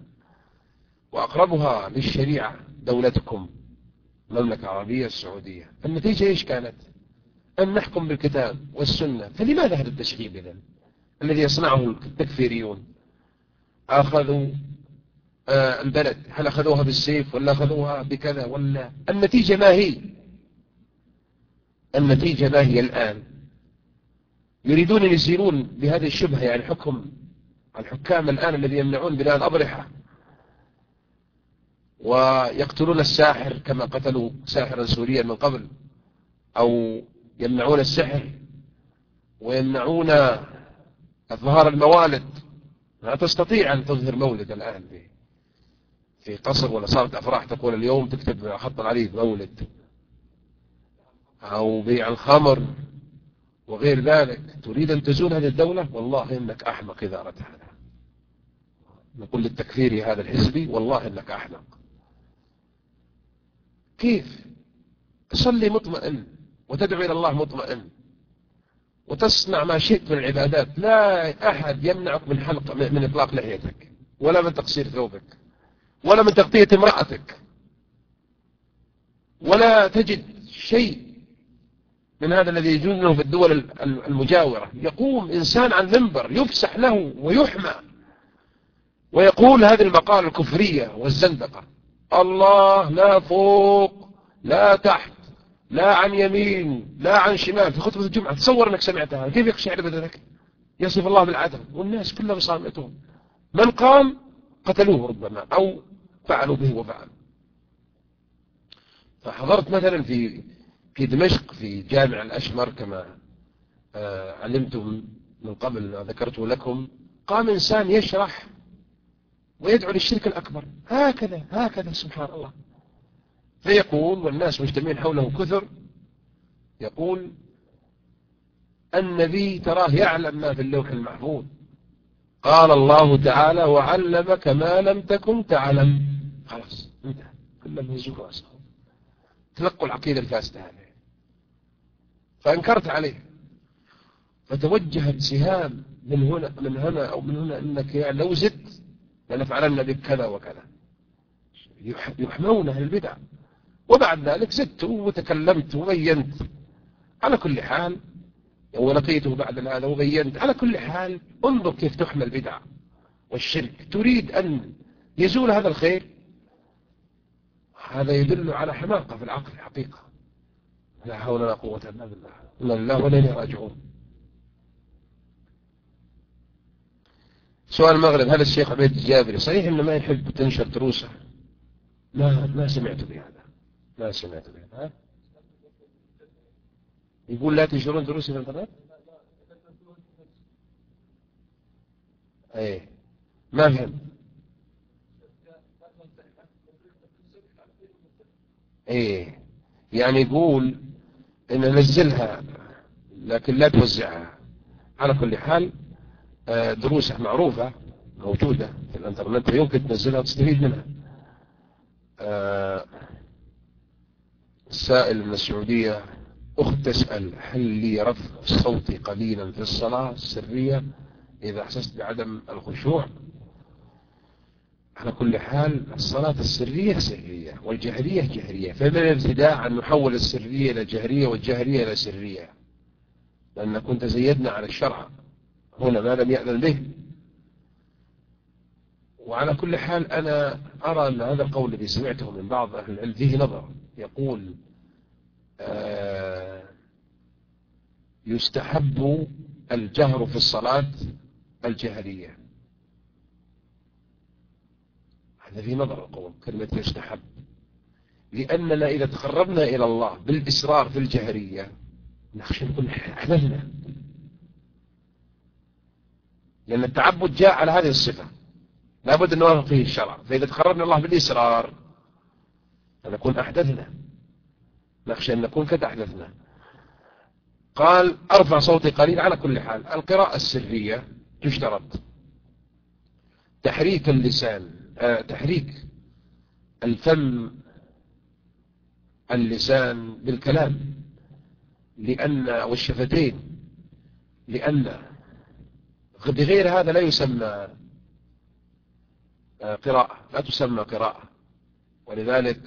وأقربها للشريعة دولتكم. المملكة العربية السعودية. النتيجة إيش كانت؟ أن نحكم بالكتاب والسنة. فلماذا هذا التشغيب إذن؟ الذي يصنعه التكفيريون. أخذوا آه البلد. هل أخذوها بالسيف ولا أخذوها بكذا ولا؟ النتيجة ما هي؟ النتيجة ما هي الآن؟ يريدون أن يزيلون بهذه الشبهة يعني حكم الحكام الآن الذي يمنعون بناء الأضرحة. ويقتلون الساحر كما قتلوا ساحرا سوريا من قبل أو يمنعون السحر ويمنعون إظهار الموالد. لا تستطيع أن تظهر مولد الآن في قصر ولا صارت أفراح تقول اليوم تكتب خط عليه مولد أو بيع الخمر وغير ذلك. تريد أن تزول هذه الدولة؟ والله إنك أحمق إذا أردت هذا. نقول للتكفيري هذا الحزبي والله إنك أحمق. كيف؟ صلي مطمئن وتدعو إلى الله مطمئن وتصنع ما شئت من العبادات. لا أحد يمنعك من حلق من إطلاق لحيتك ولا من تقصير ثوبك ولا من تغطية امرأتك ولا تجد شيء من هذا الذي يجوز في الدول المجاورة. يقوم إنسان عن منبر يفسح له ويحمى ويقول هذه المقالة الكفرية والزندقة. الله لا فوق لا تحت لا عن يمين لا عن شمال. في خطبة الجمعة تصور أنك سمعتها. كيف يخشع بدنك؟ يصف الله بالعدل. والناس كلها بصامتهم. من قام قتلوه ربما أو فعلوا به وفعلوا. فحضرت مثلا في في دمشق في جامع الأشمر كما آه، علمتم من قبل ذكرته لكم. قام إنسان يشرح ويدعو للشرك الأكبر. هكذا هكذا سبحان الله. فيقول والناس مجتمعين حوله كثر يقول النبي تراه يعلم ما في اللوح المحفوظ. قال الله تعالى وعلمك ما لم تكن تعلم. خلاص انتهى. كلهم يزور راسه تلقوا العقيدة الفاسدة هذه. فأنكرت عليه. فتوجهت سهام من هنا من هنا أو من هنا إنك يعني لو زدت لنفعلن بك كذا وكذا. يحمون أهل البدع. وبعد ذلك زدت وتكلمت وبينت. على كل حال ولقيته بعد هذا وبينت على كل حال انظر كيف تحمى البدع والشرك. تريد أن يزول هذا الخير؟ هذا يدل على حماقة في العقل حقيقة لا حول ولا قوة إلا بالله. إلا الله ولا راجعون. سؤال المغرب هل الشيخ عبيد الجابري صحيح إنه ما يحب تنشر دروسه لا ما سمعت بهذا. ما سمعت بهذا؟ يقول لا تنشرون دروسي في الانترنت إيه. ما فهم. إيه. يعني يقول ان نزلها لكن لا توزعها. على كل حال آه، دروسه معروفة موجودة في الإنترنت يمكن تنزلها وتستفيد منها. السائل من السعودية أخت تسأل هل لي رفع الصوت قليلا في الصلاة السرية إذا أحسست بعدم الخشوع؟ على كل حال الصلاة السرية سرية والجهرية جهرية. فمن الابتداء أن نحول السرية إلى جهرية والجهرية إلى سرية؟ لأن كنت زيدنا على الشرع. هنا ما لم يأذن به. وعلى كل حال أنا أرى أن هذا القول الذي سمعته من بعض أهل العلم فيه نظر. يقول آه، يستحب الجهر في الصلاة الجهرية. هذا في نظر القول كلمة يستحب. لأننا إذا تقربنا إلى الله بالإسرار في الجهرية نخشى نكون أحللنا لأن التعبد جاء على هذه الصفة. لابد أن نوافق فيه الشرع. فإذا تقربنا الله بالإسرار فنكون أحدثنا. نخشى أن نكون قد أحدثنا. قال أرفع صوتي قليل على كل حال. القراءة السرية تشترط. تحريك اللسان آه تحريك الفم اللسان بالكلام. لأن والشفتين. لأن بغير هذا لا يسمى آه، قراءة لا تسمى قراءة. ولذلك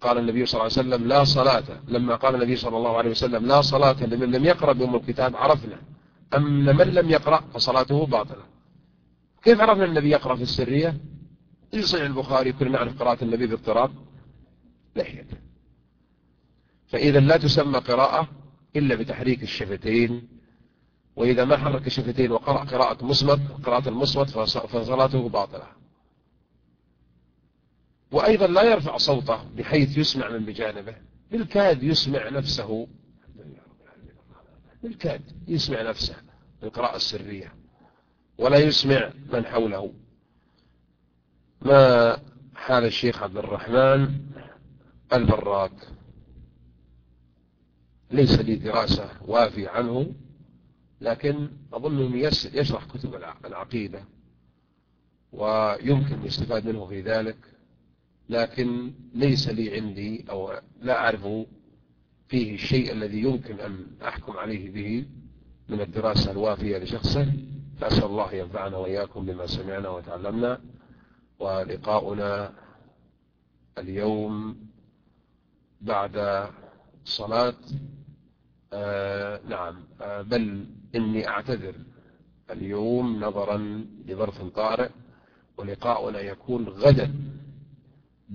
قال النبي صلى الله عليه وسلم لا صلاة لما قال النبي صلى الله عليه وسلم لا صلاة لمن لم يقرأ بأم الكتاب عرفنا أم من لم يقرأ فصلاته باطلة. كيف عرفنا النبي يقرأ في السرية؟ في صحيح البخاري كنا نعرف قراءة النبي باضطراب. لحيته فإذا لا تسمى قراءة إلا بتحريك الشفتين وإذا ما حرك الشفتين وقرأ قراءة مصمت قراءة المصمت فصلاته باطلة. وأيضا لا يرفع صوته بحيث يسمع من بجانبه. بالكاد يسمع نفسه. بالكاد يسمع نفسه بالقراءة السرية. ولا يسمع من حوله. ما حال الشيخ عبد الرحمن البراك؟ ليس لي دراسة وافي عنه. لكن أظنه يشرح كتب العقيدة ويمكن يستفاد منه في ذلك لكن ليس لي عندي أو لا أعرف فيه الشيء الذي يمكن أن أحكم عليه به من الدراسة الوافية لشخصه. فأسأل الله ينفعنا وإياكم بما سمعنا وتعلمنا. ولقاؤنا اليوم بعد صلاة آه نعم آه بل إني أعتذر اليوم نظرا لظرف طارئ ولقاؤنا يكون غدا.